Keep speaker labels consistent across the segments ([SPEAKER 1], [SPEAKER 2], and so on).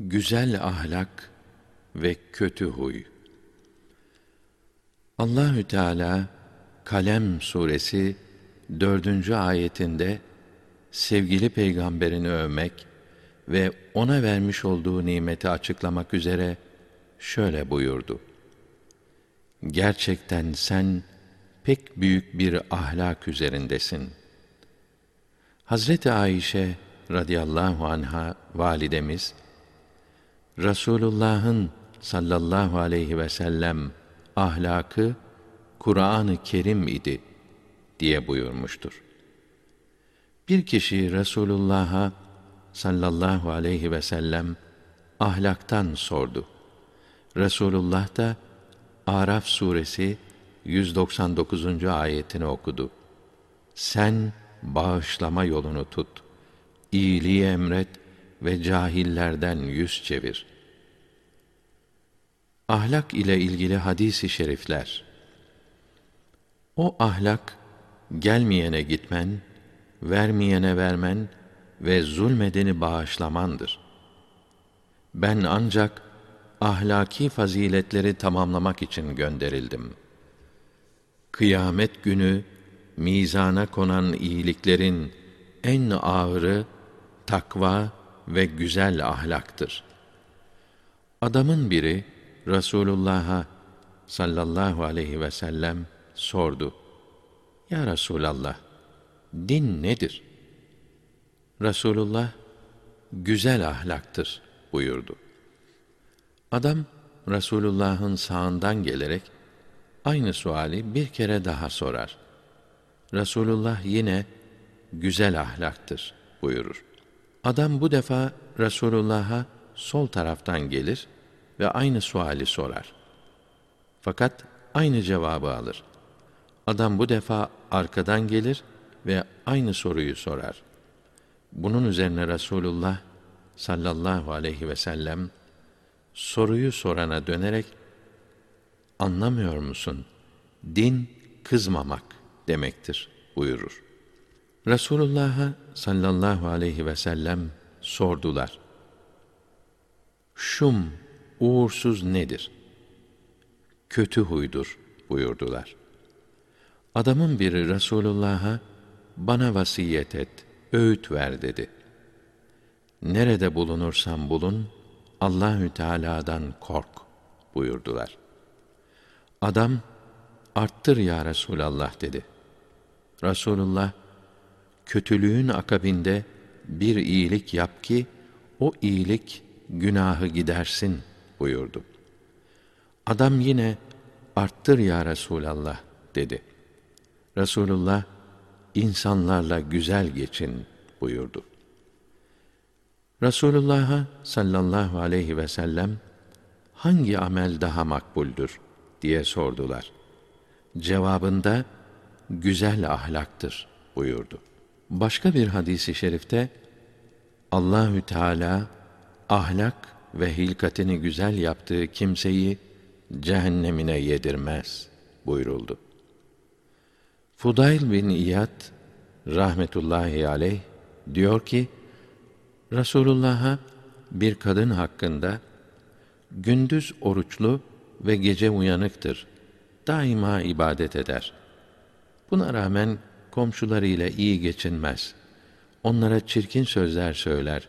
[SPEAKER 1] Güzel ahlak ve kötü huy. Allahü Teala Kalem suresi dördüncü ayetinde sevgili peygamberini övmek ve ona vermiş olduğu nimeti açıklamak üzere şöyle buyurdu. Gerçekten sen pek büyük bir ahlak üzerindesin. Hazreti Ayşe radıyallahu anha validemiz Rasulullah'ın sallallahu aleyhi ve sellem ahlakı Kur'an-ı Kerim idi diye buyurmuştur. Bir kişi Resulullah'a sallallahu aleyhi ve sellem ahlaktan sordu. Resulullah da Araf suresi 199. ayetini okudu. Sen bağışlama yolunu tut. İyiliği emret ve cahillerden yüz çevir. Ahlak ile ilgili hadisi şerifler. O ahlak gelmeyene gitmen, vermeyene vermen ve zulmedeni bağışlamandır. Ben ancak ahlaki faziletleri tamamlamak için gönderildim. Kıyamet günü mizana konan iyiliklerin en ağırı takva ve güzel ahlaktır. Adamın biri Resulullah'a sallallahu aleyhi ve sellem sordu. Ya Resulallah, din nedir? Resulullah, güzel ahlaktır buyurdu. Adam, Resulullah'ın sağından gelerek, aynı suali bir kere daha sorar. Resulullah yine, güzel ahlaktır buyurur. Adam bu defa Resulullah'a sol taraftan gelir ve aynı suali sorar. Fakat aynı cevabı alır. Adam bu defa arkadan gelir ve aynı soruyu sorar. Bunun üzerine Resulullah sallallahu aleyhi ve sellem soruyu sorana dönerek anlamıyor musun? Din kızmamak demektir buyurur. Resulullah'a sallallahu aleyhi ve sellem sordular. Şum, uğursuz nedir? Kötü huydur buyurdular. Adamın biri Resulullah'a bana vasiyet et, öğüt ver dedi. Nerede bulunursan bulun, Allahü Teala'dan kork buyurdular. Adam arttır ya Resulallah dedi. Resulullah kötülüğün akabinde bir iyilik yap ki o iyilik günahı gidersin buyurdu. Adam yine arttır ya Resulallah dedi. Resulullah insanlarla güzel geçin buyurdu. Resulullah'a sallallahu aleyhi ve sellem hangi amel daha makbuldür diye sordular. Cevabında güzel ahlaktır buyurdu. Başka bir hadisi şerifte Allahü Teala ahlak ve hilkatini güzel yaptığı kimseyi cehennemine yedirmez buyuruldu. Fudayl bin İyad rahmetullahi aleyh diyor ki Resulullah'a bir kadın hakkında gündüz oruçlu ve gece uyanıktır. Daima ibadet eder. Buna rağmen komşularıyla iyi geçinmez. Onlara çirkin sözler söyler.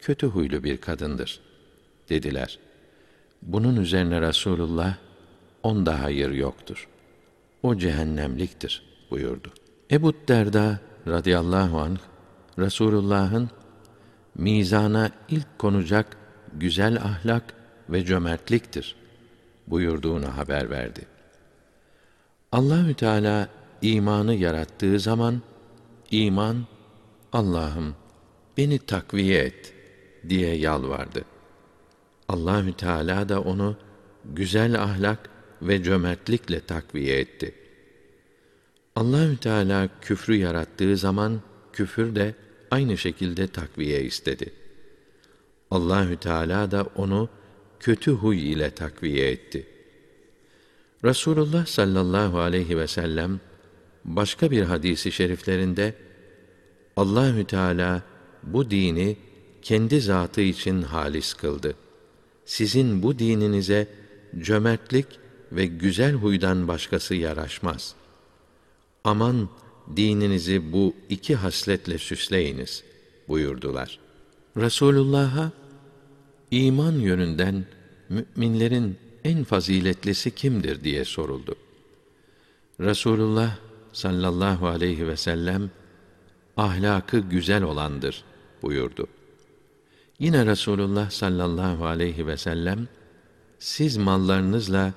[SPEAKER 1] Kötü huylu bir kadındır dediler. Bunun üzerine Rasulullah onda hayır yoktur. O cehennemliktir buyurdu. Ebu Derda radıyallahu anh Resulullah'ın mizana ilk konacak güzel ahlak ve cömertliktir buyurduğunu haber verdi. Allahü Teala imanı yarattığı zaman iman Allah'ım beni takviye et diye yalvardı. Allahü Teala da onu güzel ahlak ve cömertlikle takviye etti. Allahü Teala küfrü yarattığı zaman küfür de aynı şekilde takviye istedi. Allahü Teala da onu kötü huy ile takviye etti. Rasulullah sallallahu aleyhi ve sellem başka bir hadisi şeriflerinde Allahü Teala bu dini kendi zatı için halis kıldı. Sizin bu dininize cömertlik ve güzel huydan başkası yaraşmaz. Aman dininizi bu iki hasletle süsleyiniz buyurdular. Resulullah'a iman yönünden müminlerin en faziletlisi kimdir diye soruldu. Resulullah sallallahu aleyhi ve sellem ahlakı güzel olandır buyurdu. Yine Resulullah sallallahu aleyhi ve sellem siz mallarınızla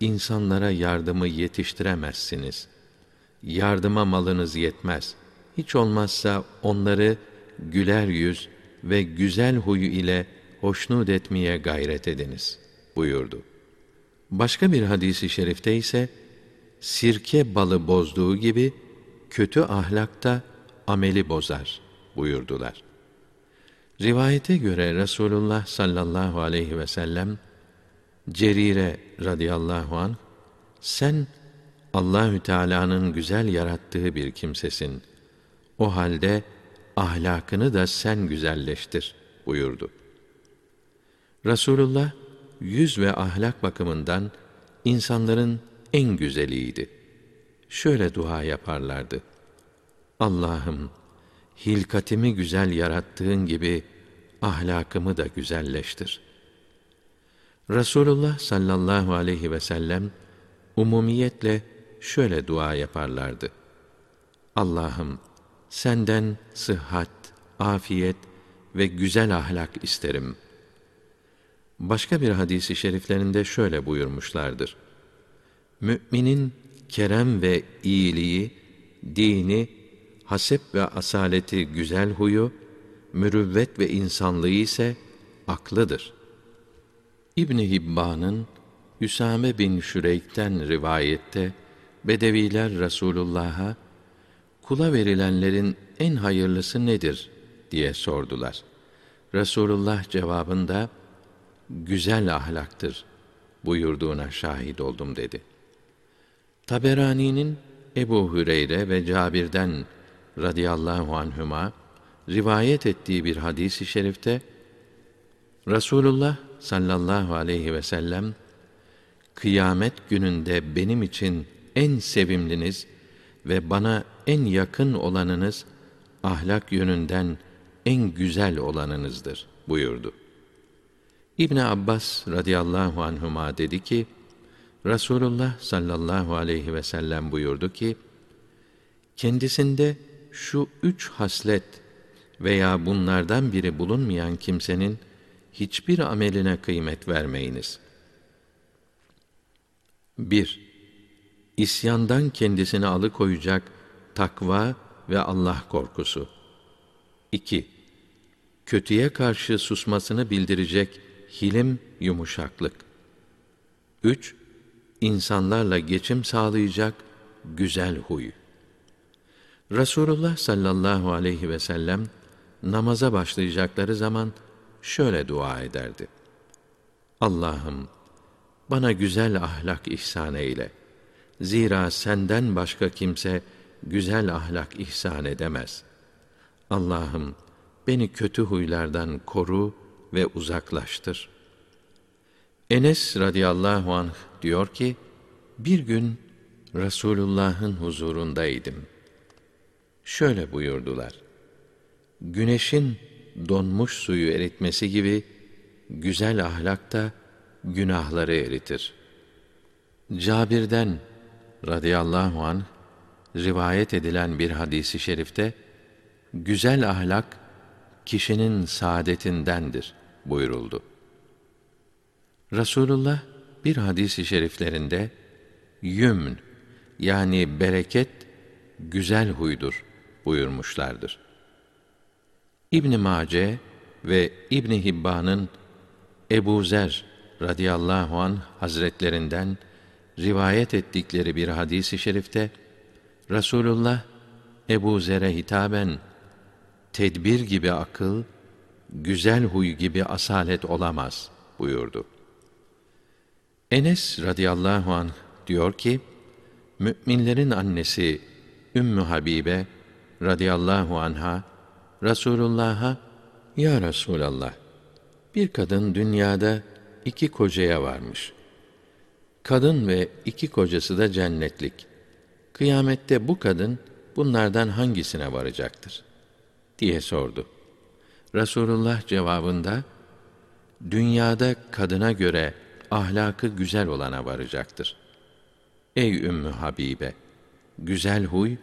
[SPEAKER 1] insanlara yardımı yetiştiremezsiniz. Yardıma malınız yetmez. Hiç olmazsa onları güler yüz ve güzel huyu ile hoşnut etmeye gayret ediniz buyurdu. Başka bir hadisi şerifte ise sirke balı bozduğu gibi kötü ahlak da ameli bozar buyurdular. Rivayete göre Resulullah sallallahu aleyhi ve sellem Cerire radıyallahu an sen Allahü Teala'nın güzel yarattığı bir kimsesin. O halde ahlakını da sen güzelleştir buyurdu. Resulullah yüz ve ahlak bakımından insanların en güzeliydi. Şöyle dua yaparlardı. Allah'ım hilkatimi güzel yarattığın gibi ahlakımı da güzelleştir. Resulullah sallallahu aleyhi ve sellem umumiyetle şöyle dua yaparlardı. Allah'ım senden sıhhat, afiyet ve güzel ahlak isterim. Başka bir hadisi şeriflerinde şöyle buyurmuşlardır. Müminin kerem ve iyiliği, dini, hasep ve asaleti güzel huyu, mürüvvet ve insanlığı ise aklıdır. İbn Hibban'ın Üsame bin Şüreyk'ten rivayette Bedeviler Resulullah'a kula verilenlerin en hayırlısı nedir diye sordular. Resulullah cevabında güzel ahlaktır buyurduğuna şahit oldum dedi. Taberani'nin Ebu Hüreyre ve Cabir'den radıyallahu anhüma rivayet ettiği bir hadisi i şerifte Rasulullah sallallahu aleyhi ve sellem kıyamet gününde benim için en sevimliniz ve bana en yakın olanınız ahlak yönünden en güzel olanınızdır buyurdu. İbn Abbas radıyallahu anhuma dedi ki Rasulullah sallallahu aleyhi ve sellem buyurdu ki kendisinde şu üç haslet veya bunlardan biri bulunmayan kimsenin hiçbir ameline kıymet vermeyiniz. 1. İsyandan kendisini alıkoyacak takva ve Allah korkusu. 2. Kötüye karşı susmasını bildirecek hilim, yumuşaklık. 3. İnsanlarla geçim sağlayacak güzel huy. Resulullah sallallahu aleyhi ve sellem namaza başlayacakları zaman şöyle dua ederdi. Allah'ım bana güzel ahlak ihsan eyle. Zira senden başka kimse güzel ahlak ihsan edemez. Allah'ım beni kötü huylardan koru ve uzaklaştır. Enes radıyallahu anh diyor ki, bir gün Resulullah'ın huzurundaydım. Şöyle buyurdular. Güneşin donmuş suyu eritmesi gibi güzel ahlak da günahları eritir. Cabir'den radıyallahu an rivayet edilen bir hadisi şerifte güzel ahlak kişinin saadetindendir buyuruldu. Rasulullah bir hadisi şeriflerinde yümn yani bereket güzel huydur buyurmuşlardır. İbn Mace ve İbn Hibban'ın Ebu Zer radıyallahu an hazretlerinden rivayet ettikleri bir hadisi şerifte Rasulullah Ebu Zer'e hitaben tedbir gibi akıl, güzel huy gibi asalet olamaz buyurdu. Enes radıyallahu anh diyor ki, müminlerin annesi Ümmü Habibe radıyallahu anha Resulullah'a Ya Resulallah, bir kadın dünyada iki kocaya varmış. Kadın ve iki kocası da cennetlik. Kıyamette bu kadın bunlardan hangisine varacaktır? diye sordu. Resulullah cevabında, dünyada kadına göre ahlakı güzel olana varacaktır. Ey Ümmü Habibe! Güzel huy,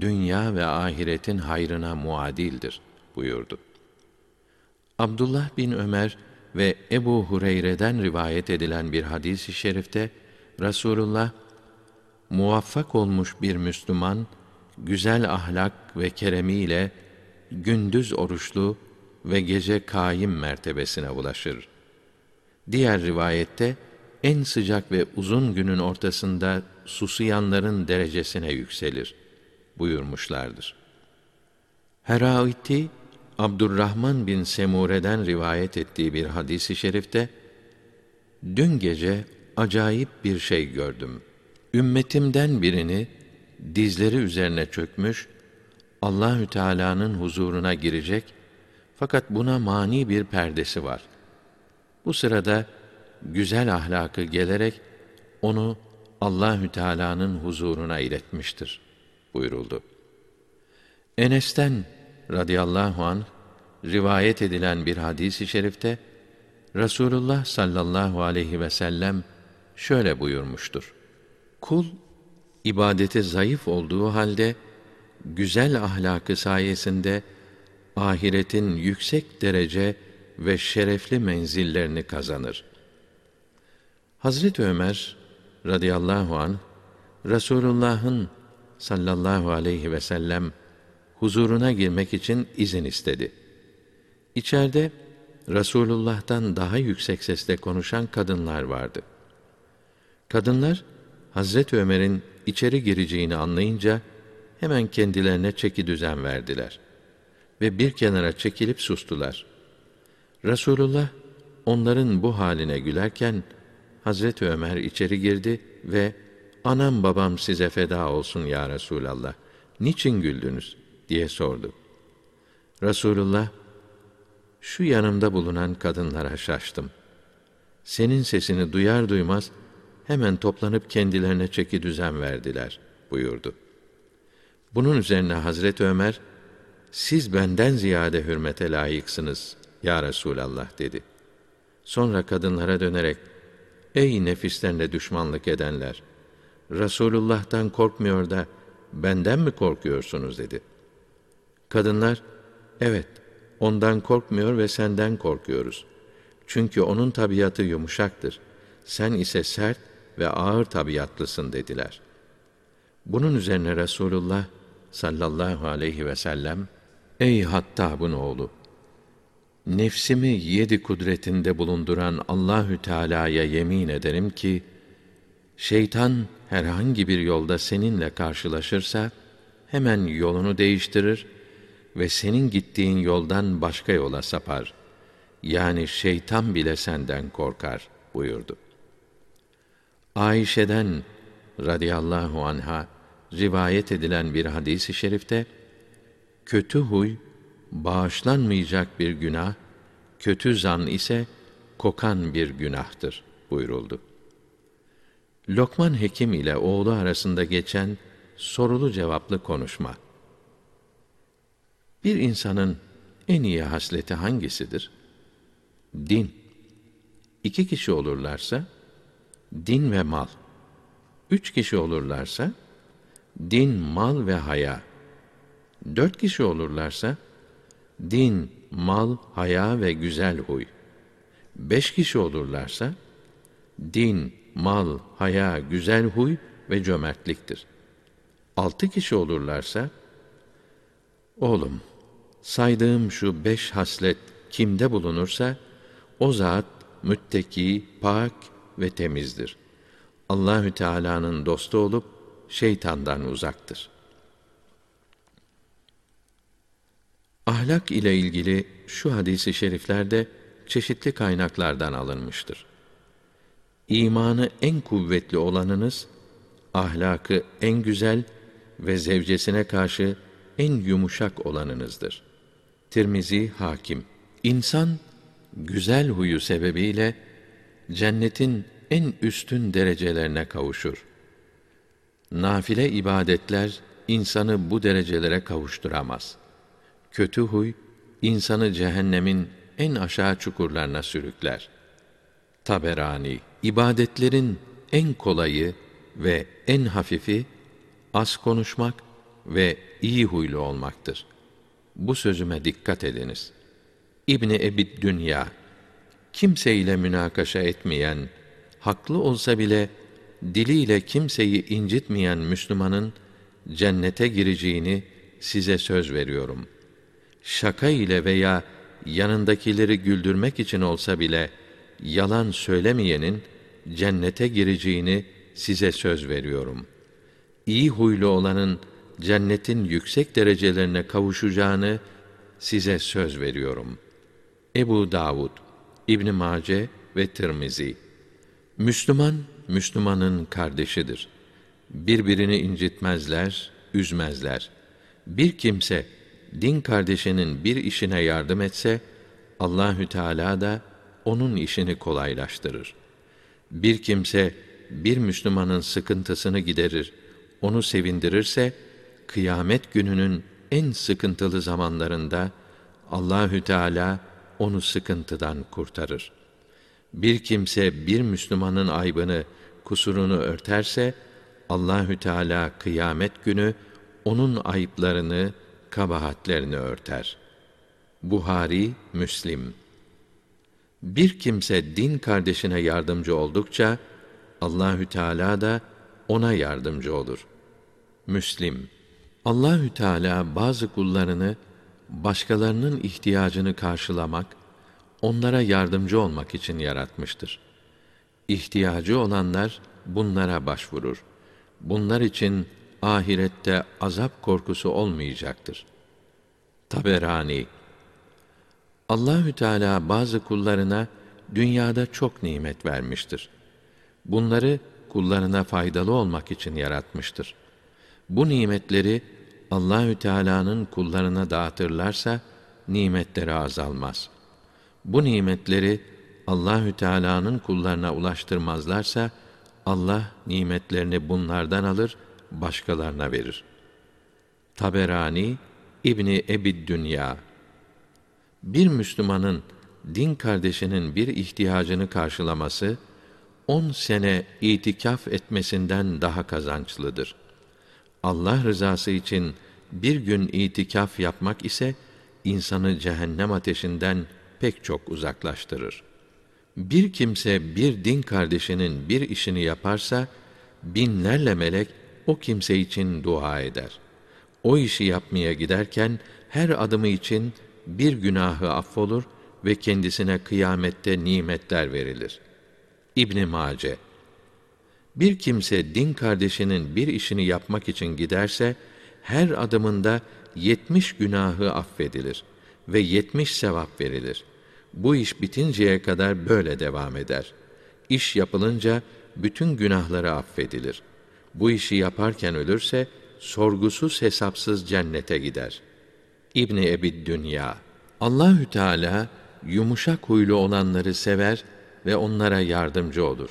[SPEAKER 1] dünya ve ahiretin hayrına muadildir buyurdu. Abdullah bin Ömer ve Ebu Hureyre'den rivayet edilen bir hadis-i şerifte Rasulullah muvaffak olmuş bir Müslüman güzel ahlak ve keremiyle gündüz oruçlu ve gece kaim mertebesine ulaşır. Diğer rivayette en sıcak ve uzun günün ortasında susuyanların derecesine yükselir buyurmuşlardır. Heraiti Abdurrahman bin Semure'den rivayet ettiği bir hadisi şerifte dün gece acayip bir şey gördüm. Ümmetimden birini dizleri üzerine çökmüş Allahü Teala'nın huzuruna girecek fakat buna mani bir perdesi var. Bu sırada güzel ahlakı gelerek onu Allahü Teala'nın huzuruna iletmiştir buyuruldu. Enes'ten radıyallahu an rivayet edilen bir hadis-i şerifte Rasulullah sallallahu aleyhi ve sellem şöyle buyurmuştur. Kul ibadeti zayıf olduğu halde güzel ahlakı sayesinde ahiretin yüksek derece ve şerefli menzillerini kazanır. Hazret Ömer radıyallahu an Resulullah'ın sallallahu aleyhi ve sellem huzuruna girmek için izin istedi. İçeride Resulullah'tan daha yüksek sesle konuşan kadınlar vardı. Kadınlar Hazret Ömer'in içeri gireceğini anlayınca hemen kendilerine çeki düzen verdiler ve bir kenara çekilip sustular. Resulullah onların bu haline gülerken Hazret Ömer içeri girdi ve anam babam size feda olsun ya Resulallah. Niçin güldünüz? diye sordu. Resulullah, şu yanımda bulunan kadınlara şaştım. Senin sesini duyar duymaz hemen toplanıp kendilerine çeki düzen verdiler buyurdu. Bunun üzerine Hazret Ömer, siz benden ziyade hürmete layıksınız ya Resulallah dedi. Sonra kadınlara dönerek, ey nefislerle düşmanlık edenler, Resulullah'tan korkmuyor da benden mi korkuyorsunuz dedi. Kadınlar, evet, ondan korkmuyor ve senden korkuyoruz. Çünkü onun tabiatı yumuşaktır. Sen ise sert ve ağır tabiatlısın dediler. Bunun üzerine Resulullah sallallahu aleyhi ve sellem, Ey Hattab'ın oğlu! Nefsimi yedi kudretinde bulunduran Allahü Teala'ya yemin ederim ki, şeytan herhangi bir yolda seninle karşılaşırsa, hemen yolunu değiştirir ve senin gittiğin yoldan başka yola sapar. Yani şeytan bile senden korkar buyurdu. Ayşe'den radıyallahu anha rivayet edilen bir hadisi şerifte kötü huy bağışlanmayacak bir günah, kötü zan ise kokan bir günahtır buyuruldu. Lokman Hekim ile oğlu arasında geçen sorulu cevaplı konuşma. Bir insanın en iyi hasleti hangisidir? Din. İki kişi olurlarsa, din ve mal. Üç kişi olurlarsa, din, mal ve haya. Dört kişi olurlarsa, din, mal, haya ve güzel huy. Beş kişi olurlarsa, din, mal, haya, güzel huy ve cömertliktir. Altı kişi olurlarsa, oğlum, saydığım şu beş haslet kimde bulunursa, o zat mütteki, pak ve temizdir. Allahü Teala'nın dostu olup şeytandan uzaktır. Ahlak ile ilgili şu hadisi şeriflerde çeşitli kaynaklardan alınmıştır. İmanı en kuvvetli olanınız, ahlakı en güzel ve zevcesine karşı en yumuşak olanınızdır. Tirmizi Hakim İnsan güzel huyu sebebiyle cennetin en üstün derecelerine kavuşur. Nafile ibadetler insanı bu derecelere kavuşturamaz. Kötü huy insanı cehennemin en aşağı çukurlarına sürükler. Taberani ibadetlerin en kolayı ve en hafifi az konuşmak ve iyi huylu olmaktır. Bu sözüme dikkat ediniz. İbni Ebid Dünya kimseyle münakaşa etmeyen, haklı olsa bile diliyle kimseyi incitmeyen Müslümanın cennete gireceğini size söz veriyorum. Şaka ile veya yanındakileri güldürmek için olsa bile yalan söylemeyenin cennete gireceğini size söz veriyorum. İyi huylu olanın cennetin yüksek derecelerine kavuşacağını size söz veriyorum. Ebu Davud, İbn Mace ve Tirmizi. Müslüman Müslümanın kardeşidir. Birbirini incitmezler, üzmezler. Bir kimse din kardeşinin bir işine yardım etse Allahü Teala da onun işini kolaylaştırır. Bir kimse bir Müslümanın sıkıntısını giderir, onu sevindirirse kıyamet gününün en sıkıntılı zamanlarında Allahü Teala onu sıkıntıdan kurtarır. Bir kimse bir Müslümanın aybını, kusurunu örterse Allahü Teala kıyamet günü onun ayıplarını, kabahatlerini örter. Buhari, Müslim. Bir kimse din kardeşine yardımcı oldukça Allahü Teala da ona yardımcı olur. Müslim. Allahü Teala bazı kullarını başkalarının ihtiyacını karşılamak, onlara yardımcı olmak için yaratmıştır. İhtiyacı olanlar bunlara başvurur. Bunlar için ahirette azap korkusu olmayacaktır. Taberani Allahü Teala bazı kullarına dünyada çok nimet vermiştir. Bunları kullarına faydalı olmak için yaratmıştır. Bu nimetleri Allahü Teala'nın kullarına dağıtırlarsa nimetleri azalmaz. Bu nimetleri Allahü Teala'nın kullarına ulaştırmazlarsa Allah nimetlerini bunlardan alır, başkalarına verir. Taberani İbni Ebid Dünya Bir Müslümanın din kardeşinin bir ihtiyacını karşılaması on sene itikaf etmesinden daha kazançlıdır.'' Allah rızası için bir gün itikaf yapmak ise insanı cehennem ateşinden pek çok uzaklaştırır. Bir kimse bir din kardeşinin bir işini yaparsa binlerle melek o kimse için dua eder. O işi yapmaya giderken her adımı için bir günahı affolur ve kendisine kıyamette nimetler verilir. İbn Mace bir kimse din kardeşinin bir işini yapmak için giderse, her adımında yetmiş günahı affedilir ve yetmiş sevap verilir. Bu iş bitinceye kadar böyle devam eder. İş yapılınca bütün günahları affedilir. Bu işi yaparken ölürse, sorgusuz hesapsız cennete gider. İbni Ebi Dünya Allahü Teala yumuşak huylu olanları sever ve onlara yardımcı olur.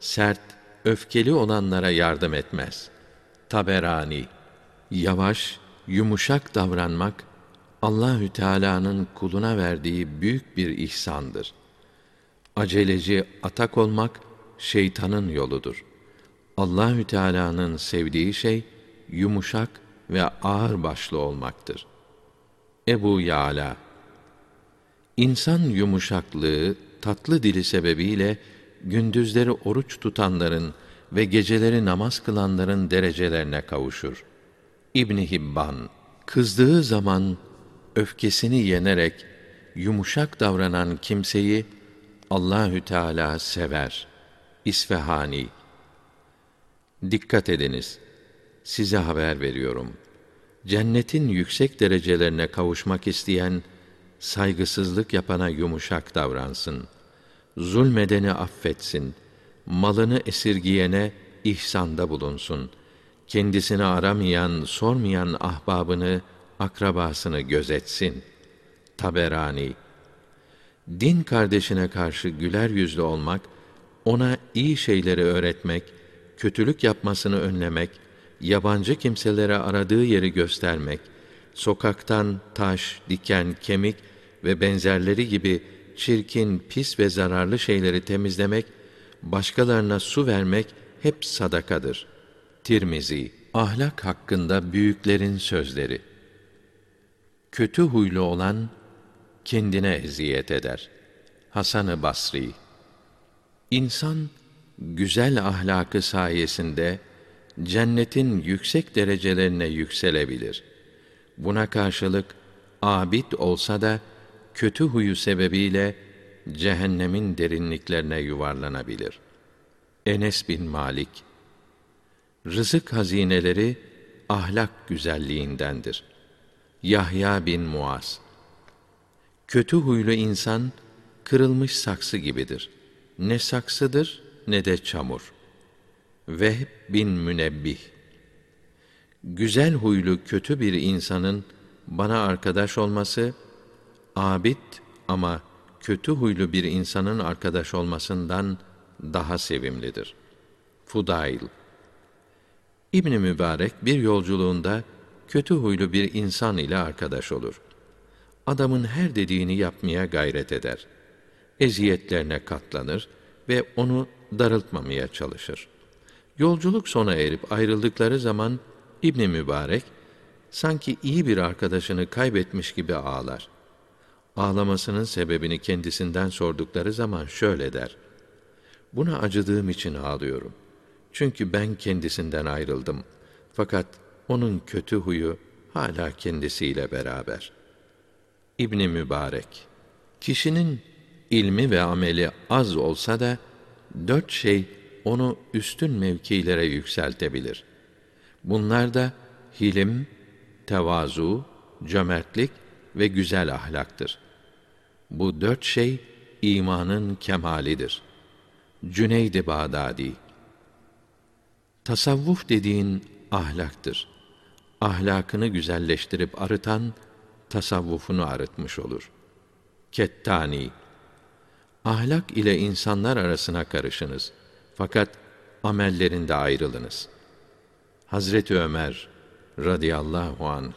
[SPEAKER 1] Sert, öfkeli olanlara yardım etmez. Taberani Yavaş, yumuşak davranmak Allahü Teala'nın kuluna verdiği büyük bir ihsandır. Aceleci atak olmak şeytanın yoludur. Allahü Teala'nın sevdiği şey yumuşak ve ağır başlı olmaktır. Ebu Yala İnsan yumuşaklığı, tatlı dili sebebiyle gündüzleri oruç tutanların ve geceleri namaz kılanların derecelerine kavuşur. İbn Hibban kızdığı zaman öfkesini yenerek yumuşak davranan kimseyi Allahü Teala sever. İsfahani Dikkat ediniz. Size haber veriyorum. Cennetin yüksek derecelerine kavuşmak isteyen saygısızlık yapana yumuşak davransın.'' zulmedeni affetsin, malını esirgiyene ihsanda bulunsun. Kendisini aramayan, sormayan ahbabını, akrabasını gözetsin. Taberani Din kardeşine karşı güler yüzlü olmak, ona iyi şeyleri öğretmek, kötülük yapmasını önlemek, yabancı kimselere aradığı yeri göstermek, sokaktan taş, diken, kemik ve benzerleri gibi çirkin, pis ve zararlı şeyleri temizlemek, başkalarına su vermek hep sadakadır. Tirmizi, ahlak hakkında büyüklerin sözleri. Kötü huylu olan kendine eziyet eder. Hasan-ı Basri İnsan güzel ahlakı sayesinde cennetin yüksek derecelerine yükselebilir. Buna karşılık abid olsa da kötü huyu sebebiyle cehennemin derinliklerine yuvarlanabilir. Enes bin Malik Rızık hazineleri ahlak güzelliğindendir. Yahya bin Muaz Kötü huylu insan kırılmış saksı gibidir. Ne saksıdır ne de çamur. Vehb bin Münebbih Güzel huylu kötü bir insanın bana arkadaş olması, abid ama kötü huylu bir insanın arkadaş olmasından daha sevimlidir. Fudail İbn Mübarek bir yolculuğunda kötü huylu bir insan ile arkadaş olur. Adamın her dediğini yapmaya gayret eder. Eziyetlerine katlanır ve onu darıltmamaya çalışır. Yolculuk sona erip ayrıldıkları zaman İbn Mübarek sanki iyi bir arkadaşını kaybetmiş gibi ağlar. Ağlamasının sebebini kendisinden sordukları zaman şöyle der: Buna acıdığım için ağlıyorum. Çünkü ben kendisinden ayrıldım. Fakat onun kötü huyu hala kendisiyle beraber. İbn Mübarek Kişinin ilmi ve ameli az olsa da dört şey onu üstün mevkilere yükseltebilir. Bunlar da hilim, tevazu, cömertlik ve güzel ahlaktır. Bu dört şey imanın kemalidir. Cüneyd-i Bağdadi Tasavvuf dediğin ahlaktır. Ahlakını güzelleştirip arıtan, tasavvufunu arıtmış olur. Kettani Ahlak ile insanlar arasına karışınız. Fakat amellerinde ayrılınız. Hazreti Ömer radıyallahu anh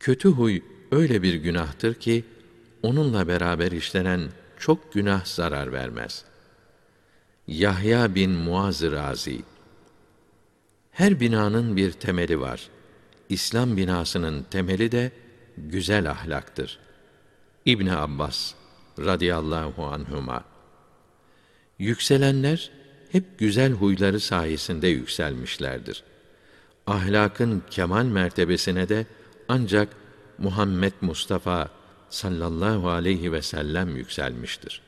[SPEAKER 1] Kötü huy öyle bir günahtır ki onunla beraber işlenen çok günah zarar vermez. Yahya bin Muaz Razi Her binanın bir temeli var. İslam binasının temeli de güzel ahlaktır. İbn Abbas radıyallahu anhuma Yükselenler hep güzel huyları sayesinde yükselmişlerdir. Ahlakın kemal mertebesine de ancak Muhammed Mustafa sallallahu aleyhi ve sellem yükselmiştir.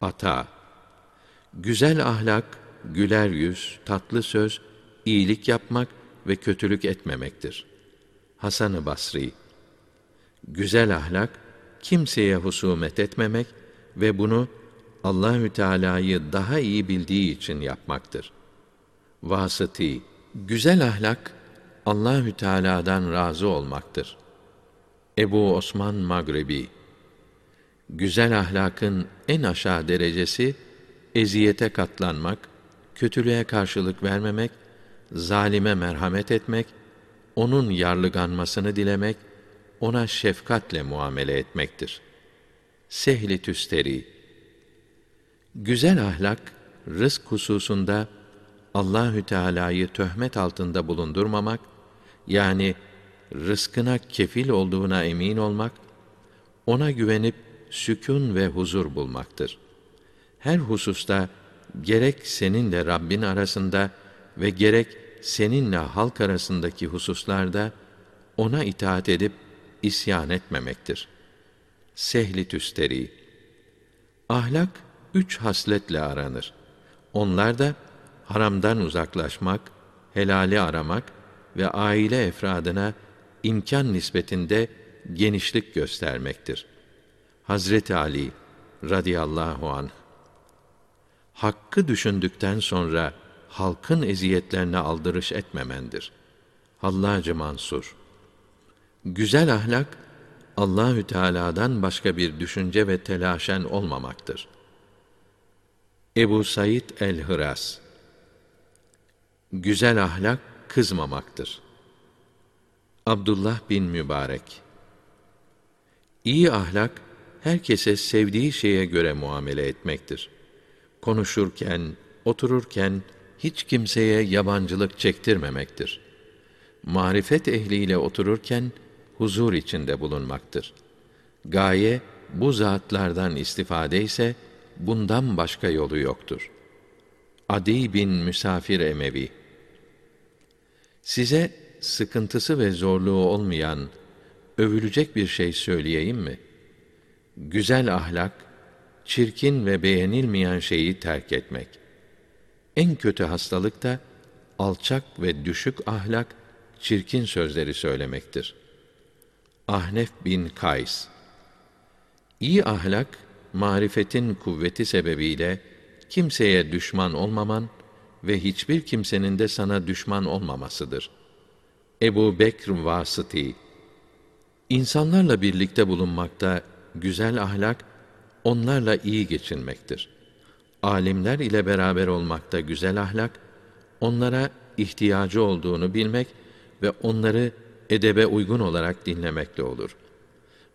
[SPEAKER 1] Ata Güzel ahlak, güler yüz, tatlı söz, iyilik yapmak ve kötülük etmemektir. Hasan-ı Basri Güzel ahlak, kimseye husumet etmemek ve bunu Allahü Teala'yı daha iyi bildiği için yapmaktır. Vasıti Güzel ahlak Allahü Teala'dan razı olmaktır. Ebu Osman Magrebi Güzel ahlakın en aşağı derecesi eziyete katlanmak, kötülüğe karşılık vermemek, zalime merhamet etmek, onun yarlıganmasını dilemek, ona şefkatle muamele etmektir. Sehli Tüsteri Güzel ahlak, rızk hususunda Allahü Teala'yı töhmet altında bulundurmamak, yani rızkına kefil olduğuna emin olmak, ona güvenip sükun ve huzur bulmaktır. Her hususta gerek seninle Rabbin arasında ve gerek seninle halk arasındaki hususlarda ona itaat edip isyan etmemektir. Sehli Tüsteri Ahlak üç hasletle aranır. Onlar da haramdan uzaklaşmak, helali aramak ve aile efradına imkan nispetinde genişlik göstermektir. Hazreti Ali radıyallahu anh Hakkı düşündükten sonra halkın eziyetlerine aldırış etmemendir. Hallacı Mansur Güzel ahlak Allahü Teala'dan başka bir düşünce ve telaşen olmamaktır. Ebu Said el-Hıras Güzel ahlak kızmamaktır. Abdullah bin Mübarek İyi ahlak herkese sevdiği şeye göre muamele etmektir. Konuşurken, otururken hiç kimseye yabancılık çektirmemektir. Marifet ehliyle otururken huzur içinde bulunmaktır. Gaye bu zatlardan istifade ise bundan başka yolu yoktur. Adi bin Müsafir Emevi Size sıkıntısı ve zorluğu olmayan, övülecek bir şey söyleyeyim mi? Güzel ahlak, çirkin ve beğenilmeyen şeyi terk etmek. En kötü hastalık da alçak ve düşük ahlak, çirkin sözleri söylemektir. Ahnef bin Kays İyi ahlak, marifetin kuvveti sebebiyle kimseye düşman olmaman ve hiçbir kimsenin de sana düşman olmamasıdır. Ebu Bekr Vasıti İnsanlarla birlikte bulunmakta güzel ahlak, onlarla iyi geçinmektir. Alimler ile beraber olmakta güzel ahlak, onlara ihtiyacı olduğunu bilmek ve onları edebe uygun olarak dinlemekle olur.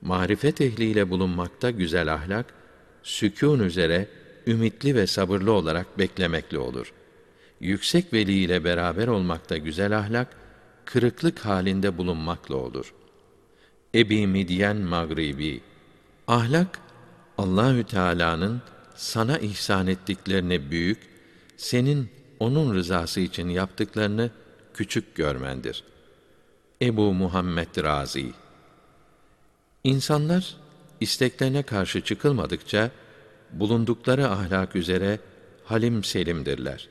[SPEAKER 1] Marifet ehliyle bulunmakta güzel ahlak, sükûn üzere ümitli ve sabırlı olarak beklemekle olur. Yüksek veli ile beraber olmakta güzel ahlak, kırıklık halinde bulunmakla olur. Ebi Midyen Magribi Ahlak Allahü Teala'nın sana ihsan ettiklerini büyük, senin onun rızası için yaptıklarını küçük görmendir. Ebu Muhammed Razi İnsanlar isteklerine karşı çıkılmadıkça bulundukları ahlak üzere halim selimdirler.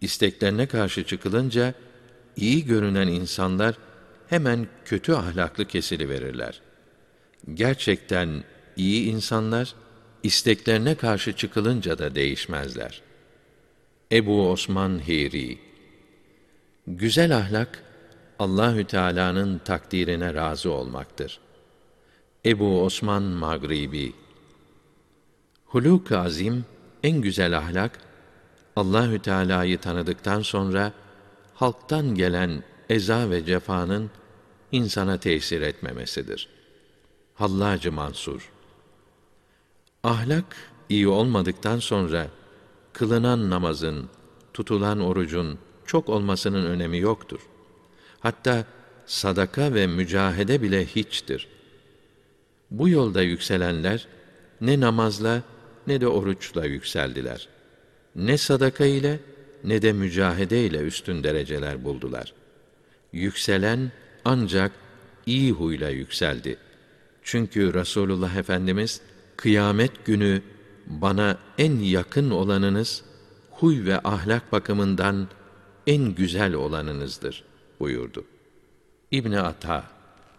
[SPEAKER 1] İsteklerine karşı çıkılınca iyi görünen insanlar hemen kötü ahlaklı kesili verirler. Gerçekten iyi insanlar isteklerine karşı çıkılınca da değişmezler. Ebu Osman Hiri Güzel ahlak Allahü Teala'nın takdirine razı olmaktır. Ebu Osman Magribi Huluk azim en güzel ahlak Allahü Teala'yı tanıdıktan sonra halktan gelen eza ve cefanın insana tesir etmemesidir. Hallacı Mansur Ahlak iyi olmadıktan sonra kılınan namazın, tutulan orucun çok olmasının önemi yoktur. Hatta sadaka ve mücahede bile hiçtir. Bu yolda yükselenler ne namazla ne de oruçla yükseldiler. Ne sadaka ile ne de mücahede ile üstün dereceler buldular. Yükselen ancak iyi huyla yükseldi. Çünkü Resulullah Efendimiz kıyamet günü bana en yakın olanınız huy ve ahlak bakımından en güzel olanınızdır buyurdu. İbn Ata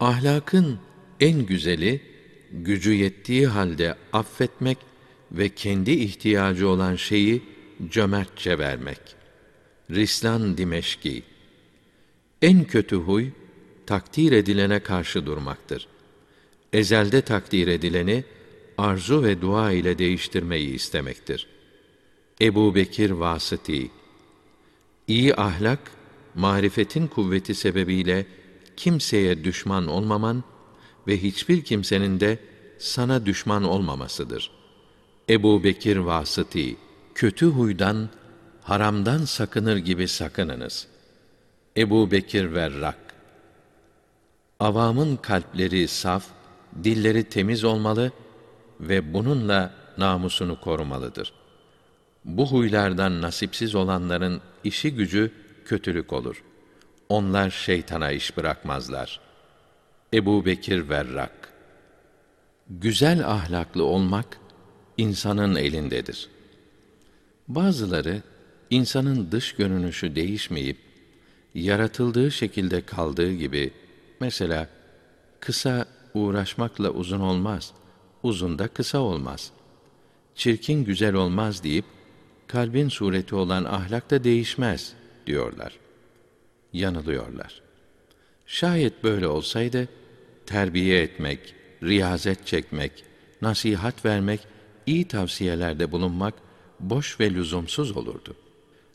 [SPEAKER 1] ahlakın en güzeli gücü yettiği halde affetmek ve kendi ihtiyacı olan şeyi cömertçe vermek. Rislan Dimeşki En kötü huy takdir edilene karşı durmaktır. Ezelde takdir edileni arzu ve dua ile değiştirmeyi istemektir. Ebu Bekir Vasıti İyi ahlak, marifetin kuvveti sebebiyle kimseye düşman olmaman ve hiçbir kimsenin de sana düşman olmamasıdır. Ebu Bekir Vasıti Kötü huydan, haramdan sakınır gibi sakınınız. Ebu Bekir Verrak Avamın kalpleri saf, dilleri temiz olmalı ve bununla namusunu korumalıdır. Bu huylardan nasipsiz olanların işi gücü kötülük olur. Onlar şeytana iş bırakmazlar. Ebu Bekir Verrak Güzel ahlaklı olmak, insanın elindedir. Bazıları, insanın dış görünüşü değişmeyip, yaratıldığı şekilde kaldığı gibi, mesela, kısa uğraşmakla uzun olmaz, uzun da kısa olmaz. Çirkin güzel olmaz deyip, kalbin sureti olan ahlak da değişmez, diyorlar. Yanılıyorlar. Şayet böyle olsaydı, terbiye etmek, riyazet çekmek, nasihat vermek, iyi tavsiyelerde bulunmak boş ve lüzumsuz olurdu.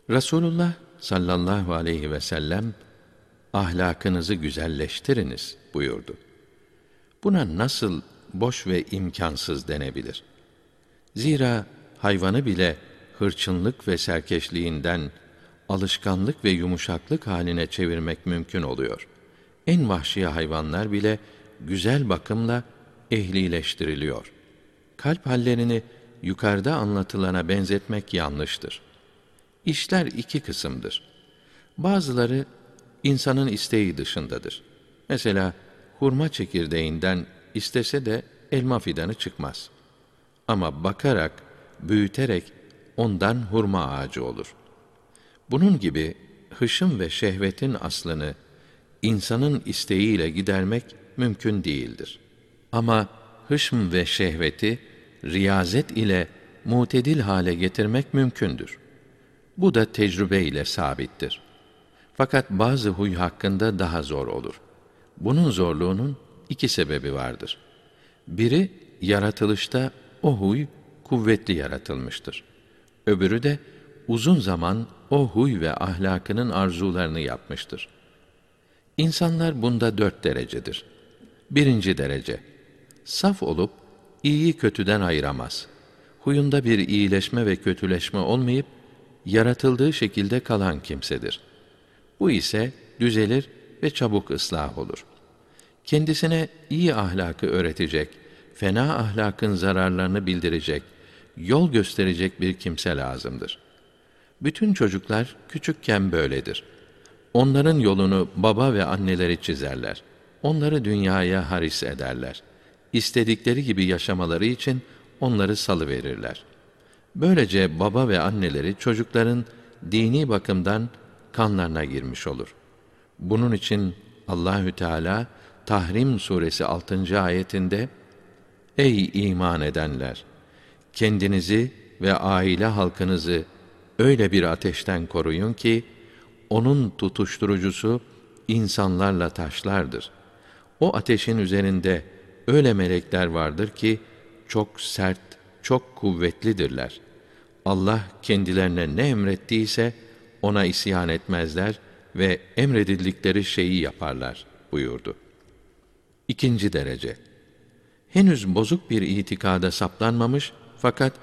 [SPEAKER 1] Resulullah sallallahu aleyhi ve sellem ahlakınızı güzelleştiriniz buyurdu. Buna nasıl boş ve imkansız denebilir? Zira hayvanı bile hırçınlık ve serkeşliğinden alışkanlık ve yumuşaklık haline çevirmek mümkün oluyor. En vahşi hayvanlar bile güzel bakımla ehlileştiriliyor. Kalp hallerini yukarıda anlatılana benzetmek yanlıştır. İşler iki kısımdır. Bazıları insanın isteği dışındadır. Mesela hurma çekirdeğinden istese de elma fidanı çıkmaz. Ama bakarak, büyüterek ondan hurma ağacı olur. Bunun gibi hışım ve şehvetin aslını insanın isteğiyle gidermek mümkün değildir. Ama hışm ve şehveti riyazet ile mutedil hale getirmek mümkündür. Bu da tecrübe ile sabittir. Fakat bazı huy hakkında daha zor olur. Bunun zorluğunun iki sebebi vardır. Biri yaratılışta o huy kuvvetli yaratılmıştır. Öbürü de uzun zaman o huy ve ahlakının arzularını yapmıştır. İnsanlar bunda dört derecedir. Birinci derece, saf olup iyiyi kötüden ayıramaz. Huyunda bir iyileşme ve kötüleşme olmayıp yaratıldığı şekilde kalan kimsedir. Bu ise düzelir ve çabuk ıslah olur. Kendisine iyi ahlakı öğretecek, fena ahlakın zararlarını bildirecek, yol gösterecek bir kimse lazımdır. Bütün çocuklar küçükken böyledir. Onların yolunu baba ve anneleri çizerler. Onları dünyaya haris ederler. İstedikleri gibi yaşamaları için onları salı verirler. Böylece baba ve anneleri çocukların dini bakımdan kanlarına girmiş olur. Bunun için Allahü Teala Tahrim suresi 6. ayetinde Ey iman edenler kendinizi ve aile halkınızı öyle bir ateşten koruyun ki onun tutuşturucusu insanlarla taşlardır. O ateşin üzerinde öyle melekler vardır ki çok sert, çok kuvvetlidirler. Allah kendilerine ne emrettiyse ona isyan etmezler ve emredildikleri şeyi yaparlar buyurdu. İkinci derece. Henüz bozuk bir itikada saplanmamış fakat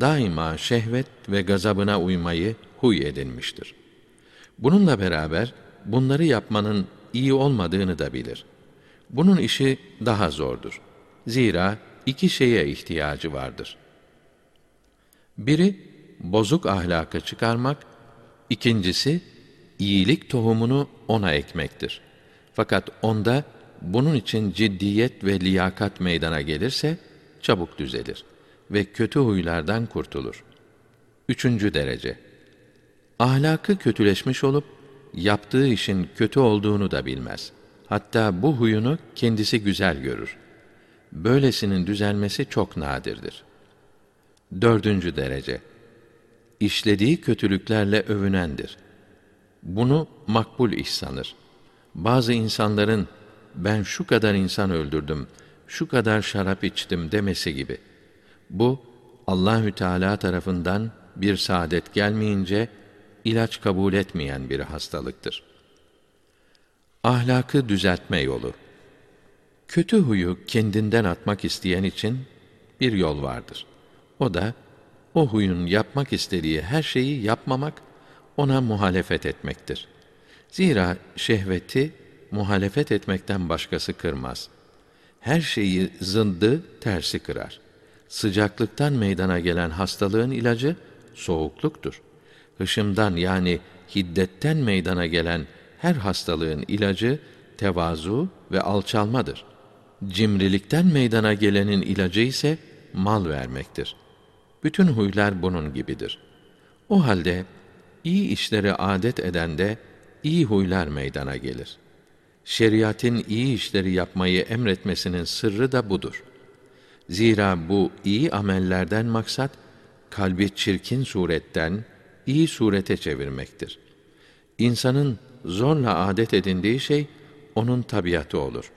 [SPEAKER 1] daima şehvet ve gazabına uymayı huy edinmiştir. Bununla beraber bunları yapmanın iyi olmadığını da bilir. Bunun işi daha zordur. Zira iki şeye ihtiyacı vardır. Biri bozuk ahlakı çıkarmak, ikincisi iyilik tohumunu ona ekmektir. Fakat onda bunun için ciddiyet ve liyakat meydana gelirse çabuk düzelir ve kötü huylardan kurtulur. Üçüncü derece. Ahlakı kötüleşmiş olup yaptığı işin kötü olduğunu da bilmez. Hatta bu huyunu kendisi güzel görür. Böylesinin düzelmesi çok nadirdir. Dördüncü derece. İşlediği kötülüklerle övünendir. Bunu makbul iş sanır. Bazı insanların ben şu kadar insan öldürdüm, şu kadar şarap içtim demesi gibi. Bu Allahü Teala tarafından bir saadet gelmeyince ilaç kabul etmeyen bir hastalıktır. Ahlakı düzeltme yolu. Kötü huyu kendinden atmak isteyen için bir yol vardır. O da o huyun yapmak istediği her şeyi yapmamak, ona muhalefet etmektir. Zira şehveti muhalefet etmekten başkası kırmaz. Her şeyi zındı tersi kırar. Sıcaklıktan meydana gelen hastalığın ilacı soğukluktur. Hışımdan yani hiddetten meydana gelen her hastalığın ilacı tevazu ve alçalmadır. Cimrilikten meydana gelenin ilacı ise mal vermektir. Bütün huylar bunun gibidir. O halde iyi işleri adet edende iyi huylar meydana gelir. Şeriatın iyi işleri yapmayı emretmesinin sırrı da budur. Zira bu iyi amellerden maksat kalbi çirkin suretten iyi surete çevirmektir. İnsanın zorla adet edindiği şey onun tabiatı olur.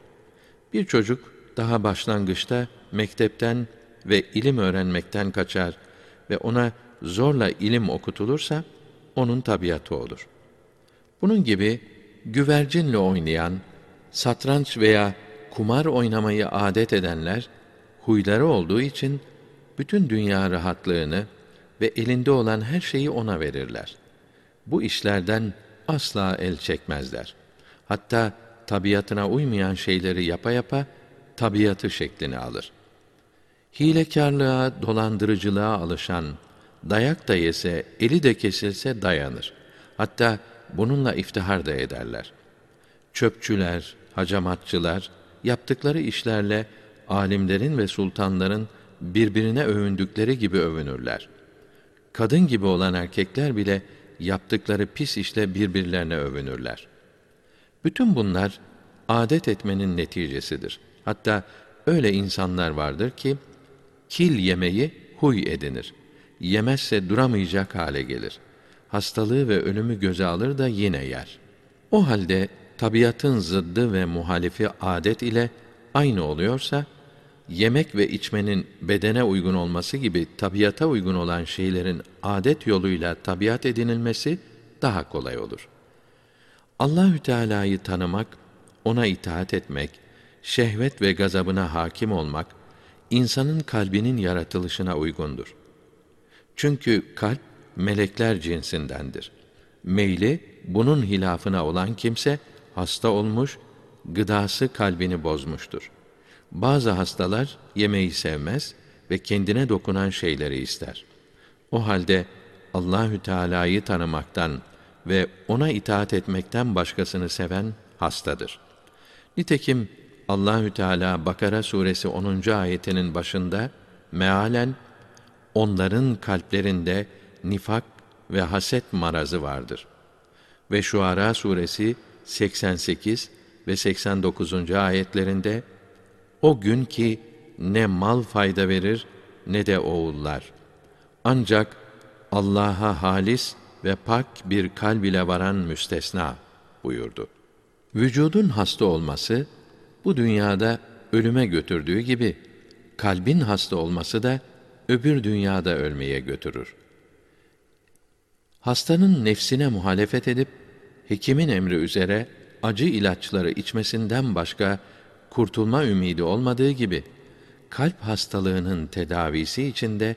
[SPEAKER 1] Bir çocuk daha başlangıçta mektepten ve ilim öğrenmekten kaçar ve ona zorla ilim okutulursa onun tabiatı olur. Bunun gibi güvercinle oynayan, satranç veya kumar oynamayı adet edenler huyları olduğu için bütün dünya rahatlığını ve elinde olan her şeyi ona verirler. Bu işlerden asla el çekmezler. Hatta tabiatına uymayan şeyleri yapa yapa tabiatı şeklini alır. Hilekarlığa, dolandırıcılığa alışan, dayak da yese, eli de kesilse dayanır. Hatta bununla iftihar da ederler. Çöpçüler, hacamatçılar yaptıkları işlerle alimlerin ve sultanların birbirine övündükleri gibi övünürler. Kadın gibi olan erkekler bile yaptıkları pis işle birbirlerine övünürler. Bütün bunlar adet etmenin neticesidir. Hatta öyle insanlar vardır ki kil yemeyi huy edinir. Yemezse duramayacak hale gelir. Hastalığı ve ölümü göze alır da yine yer. O halde tabiatın zıddı ve muhalifi adet ile aynı oluyorsa yemek ve içmenin bedene uygun olması gibi tabiata uygun olan şeylerin adet yoluyla tabiat edinilmesi daha kolay olur. Allahü Teala'yı tanımak, ona itaat etmek, şehvet ve gazabına hakim olmak insanın kalbinin yaratılışına uygundur. Çünkü kalp melekler cinsindendir. Meyli bunun hilafına olan kimse hasta olmuş, gıdası kalbini bozmuştur. Bazı hastalar yemeği sevmez ve kendine dokunan şeyleri ister. O halde Allahü Teala'yı tanımaktan ve ona itaat etmekten başkasını seven hastadır. Nitekim Allahü Teala Bakara suresi 10. ayetinin başında mealen onların kalplerinde nifak ve haset marazı vardır. Ve Şuara suresi 88 ve 89. ayetlerinde o gün ki ne mal fayda verir ne de oğullar. Ancak Allah'a halis ve pak bir kalb ile varan müstesna buyurdu. Vücudun hasta olması bu dünyada ölüme götürdüğü gibi kalbin hasta olması da öbür dünyada ölmeye götürür. Hastanın nefsine muhalefet edip hekimin emri üzere acı ilaçları içmesinden başka kurtulma ümidi olmadığı gibi kalp hastalığının tedavisi içinde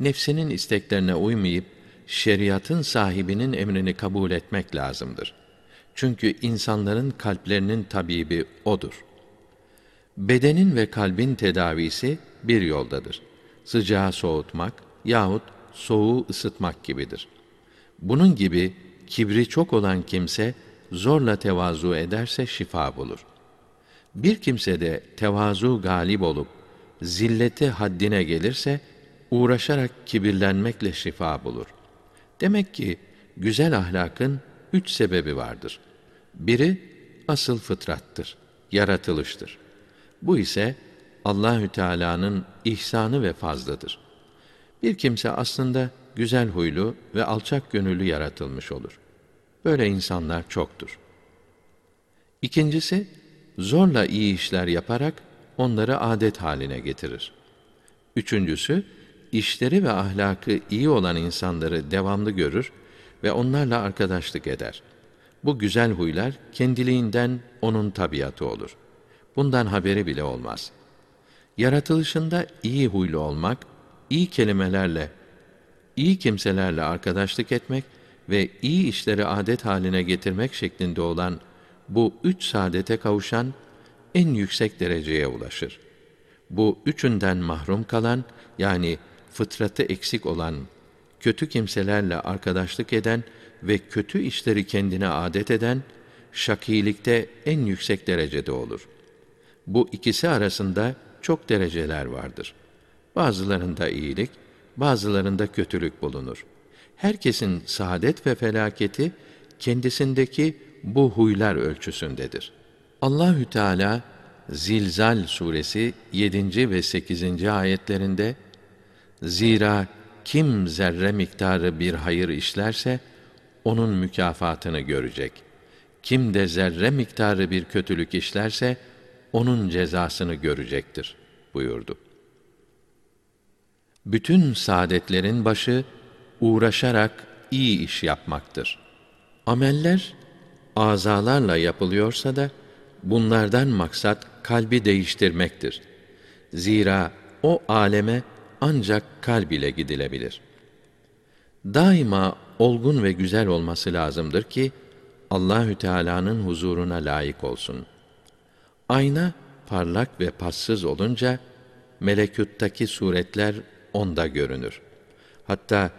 [SPEAKER 1] nefsinin isteklerine uymayıp şeriatın sahibinin emrini kabul etmek lazımdır. Çünkü insanların kalplerinin tabibi odur. Bedenin ve kalbin tedavisi bir yoldadır. Sıcağı soğutmak yahut soğuğu ısıtmak gibidir. Bunun gibi kibri çok olan kimse zorla tevazu ederse şifa bulur. Bir kimse de tevazu galip olup zilleti haddine gelirse uğraşarak kibirlenmekle şifa bulur. Demek ki güzel ahlakın üç sebebi vardır. Biri asıl fıtrattır, yaratılıştır. Bu ise Allahü Teala'nın ihsanı ve fazlıdır. Bir kimse aslında güzel huylu ve alçak gönüllü yaratılmış olur. Böyle insanlar çoktur. İkincisi, zorla iyi işler yaparak onları adet haline getirir. Üçüncüsü, işleri ve ahlakı iyi olan insanları devamlı görür ve onlarla arkadaşlık eder. Bu güzel huylar kendiliğinden onun tabiatı olur. Bundan haberi bile olmaz. Yaratılışında iyi huylu olmak, iyi kelimelerle, iyi kimselerle arkadaşlık etmek ve iyi işleri adet haline getirmek şeklinde olan bu üç saadete kavuşan en yüksek dereceye ulaşır. Bu üçünden mahrum kalan yani fıtratı eksik olan kötü kimselerle arkadaşlık eden ve kötü işleri kendine adet eden şakilikte en yüksek derecede olur. Bu ikisi arasında çok dereceler vardır. Bazılarında iyilik, bazılarında kötülük bulunur. Herkesin saadet ve felaketi kendisindeki bu huylar ölçüsündedir. Allahü Teala Zilzal suresi 7. ve 8. ayetlerinde Zira kim zerre miktarı bir hayır işlerse onun mükafatını görecek. Kim de zerre miktarı bir kötülük işlerse onun cezasını görecektir buyurdu. Bütün saadetlerin başı uğraşarak iyi iş yapmaktır. Ameller azalarla yapılıyorsa da bunlardan maksat kalbi değiştirmektir. Zira o aleme ancak kalb ile gidilebilir. Daima olgun ve güzel olması lazımdır ki Allahü Teala'nın huzuruna layık olsun. Ayna parlak ve passız olunca meleküttaki suretler onda görünür. Hatta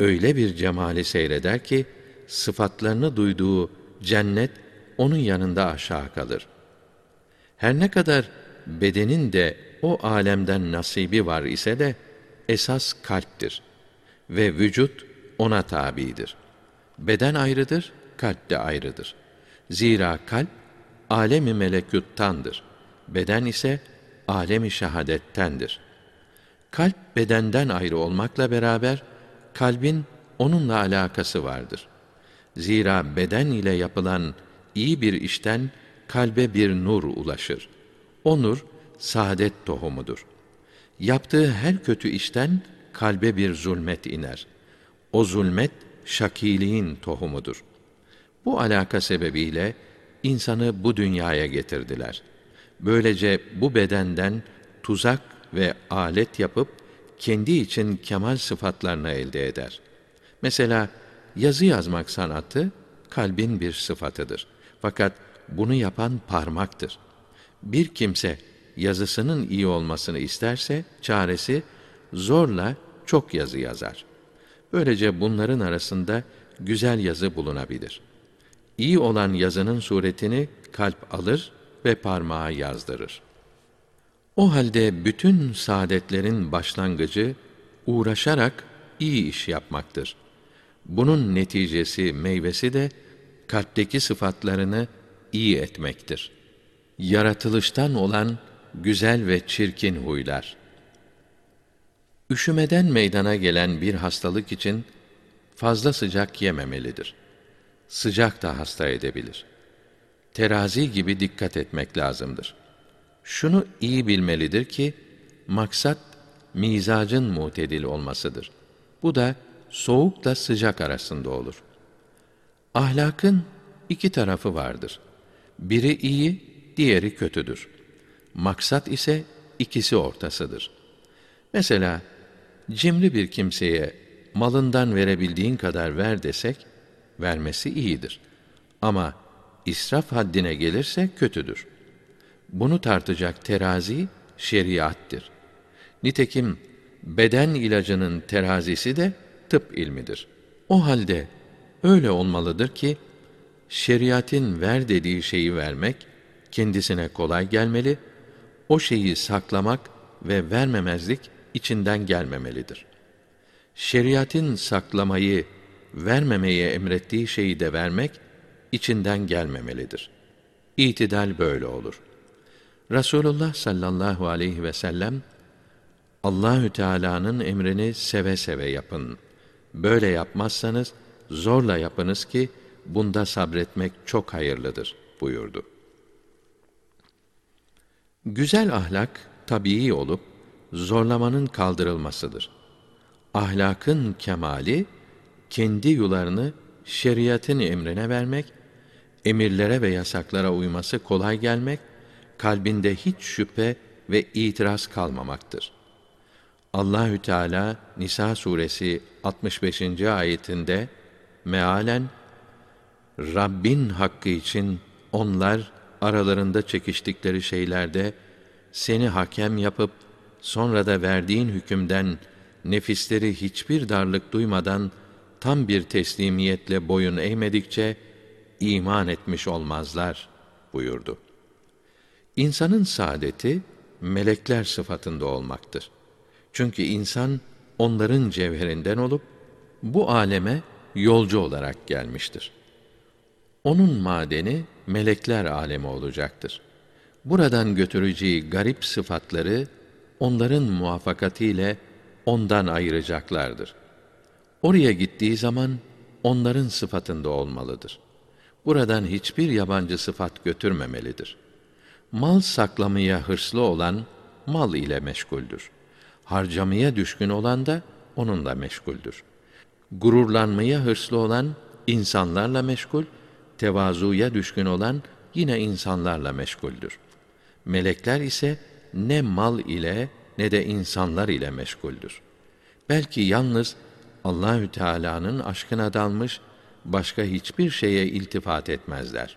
[SPEAKER 1] öyle bir cemali seyreder ki sıfatlarını duyduğu cennet onun yanında aşağı kalır. Her ne kadar bedenin de o alemden nasibi var ise de esas kalptir ve vücut ona tabidir. Beden ayrıdır, kalp de ayrıdır. Zira kalp alemi melekuttandır. Beden ise alemi şehadettendir. Kalp bedenden ayrı olmakla beraber kalbin onunla alakası vardır. Zira beden ile yapılan iyi bir işten kalbe bir nur ulaşır. O nur saadet tohumudur. Yaptığı her kötü işten kalbe bir zulmet iner. O zulmet şakiliğin tohumudur. Bu alaka sebebiyle insanı bu dünyaya getirdiler. Böylece bu bedenden tuzak ve alet yapıp kendi için kemal sıfatlarını elde eder. Mesela yazı yazmak sanatı kalbin bir sıfatıdır. Fakat bunu yapan parmaktır. Bir kimse yazısının iyi olmasını isterse çaresi zorla çok yazı yazar. Böylece bunların arasında güzel yazı bulunabilir. İyi olan yazının suretini kalp alır ve parmağa yazdırır. O halde bütün saadetlerin başlangıcı uğraşarak iyi iş yapmaktır. Bunun neticesi, meyvesi de kalpteki sıfatlarını iyi etmektir. Yaratılıştan olan güzel ve çirkin huylar. Üşümeden meydana gelen bir hastalık için fazla sıcak yememelidir. Sıcak da hasta edebilir. Terazi gibi dikkat etmek lazımdır. Şunu iyi bilmelidir ki maksat mizacın mutedil olmasıdır. Bu da soğukla sıcak arasında olur. Ahlakın iki tarafı vardır. Biri iyi, diğeri kötüdür. Maksat ise ikisi ortasıdır. Mesela cimri bir kimseye malından verebildiğin kadar ver desek, vermesi iyidir. Ama israf haddine gelirse kötüdür. Bunu tartacak terazi şeriattir. Nitekim beden ilacının terazisi de tıp ilmidir. O halde öyle olmalıdır ki şeriatin ver dediği şeyi vermek kendisine kolay gelmeli, o şeyi saklamak ve vermemezlik içinden gelmemelidir. Şeriatin saklamayı, vermemeyi emrettiği şeyi de vermek içinden gelmemelidir. İtidal böyle olur. Rasulullah sallallahu aleyhi ve sellem Allahü Teala'nın emrini seve seve yapın. Böyle yapmazsanız zorla yapınız ki bunda sabretmek çok hayırlıdır buyurdu. Güzel ahlak tabii olup zorlamanın kaldırılmasıdır. Ahlakın kemali kendi yularını şeriatın emrine vermek, emirlere ve yasaklara uyması kolay gelmek, kalbinde hiç şüphe ve itiraz kalmamaktır. Allahü Teala Nisa suresi 65. ayetinde mealen Rabbin hakkı için onlar aralarında çekiştikleri şeylerde seni hakem yapıp sonra da verdiğin hükümden nefisleri hiçbir darlık duymadan tam bir teslimiyetle boyun eğmedikçe iman etmiş olmazlar buyurdu. İnsanın saadeti melekler sıfatında olmaktır. Çünkü insan onların cevherinden olup bu aleme yolcu olarak gelmiştir. Onun madeni melekler alemi olacaktır. Buradan götüreceği garip sıfatları onların muvaffakatiyle ondan ayıracaklardır. Oraya gittiği zaman onların sıfatında olmalıdır. Buradan hiçbir yabancı sıfat götürmemelidir. Mal saklamaya hırslı olan mal ile meşguldür. Harcamaya düşkün olan da onunla meşguldür. Gururlanmaya hırslı olan insanlarla meşgul, tevazuya düşkün olan yine insanlarla meşguldür. Melekler ise ne mal ile ne de insanlar ile meşguldür. Belki yalnız Allahü Teala'nın aşkına dalmış, başka hiçbir şeye iltifat etmezler.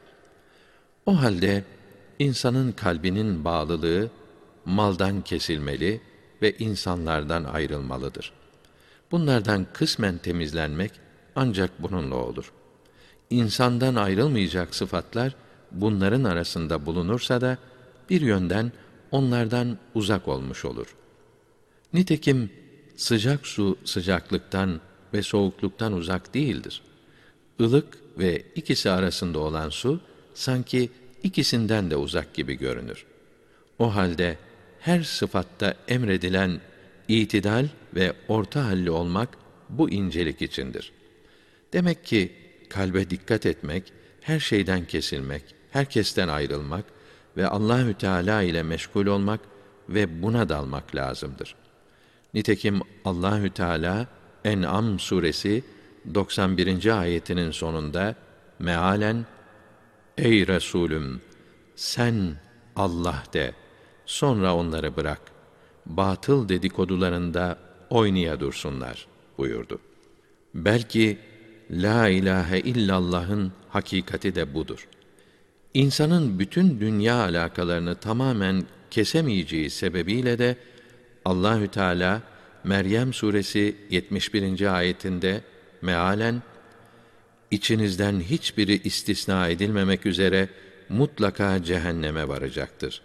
[SPEAKER 1] O halde insanın kalbinin bağlılığı maldan kesilmeli ve insanlardan ayrılmalıdır. Bunlardan kısmen temizlenmek ancak bununla olur. İnsandan ayrılmayacak sıfatlar bunların arasında bulunursa da bir yönden onlardan uzak olmuş olur. Nitekim sıcak su sıcaklıktan ve soğukluktan uzak değildir. Ilık ve ikisi arasında olan su sanki ikisinden de uzak gibi görünür. O halde her sıfatta emredilen itidal ve orta halli olmak bu incelik içindir. Demek ki kalbe dikkat etmek, her şeyden kesilmek, herkesten ayrılmak ve Allahü Teala ile meşgul olmak ve buna dalmak lazımdır. Nitekim Allahü Teala En'am suresi 91. ayetinin sonunda mealen Ey Resulüm sen Allah de sonra onları bırak. Batıl dedikodularında oynaya dursunlar buyurdu. Belki la ilahe illallah'ın hakikati de budur. İnsanın bütün dünya alakalarını tamamen kesemeyeceği sebebiyle de Allahü Teala Meryem suresi 71. ayetinde mealen içinizden hiçbiri istisna edilmemek üzere mutlaka cehenneme varacaktır.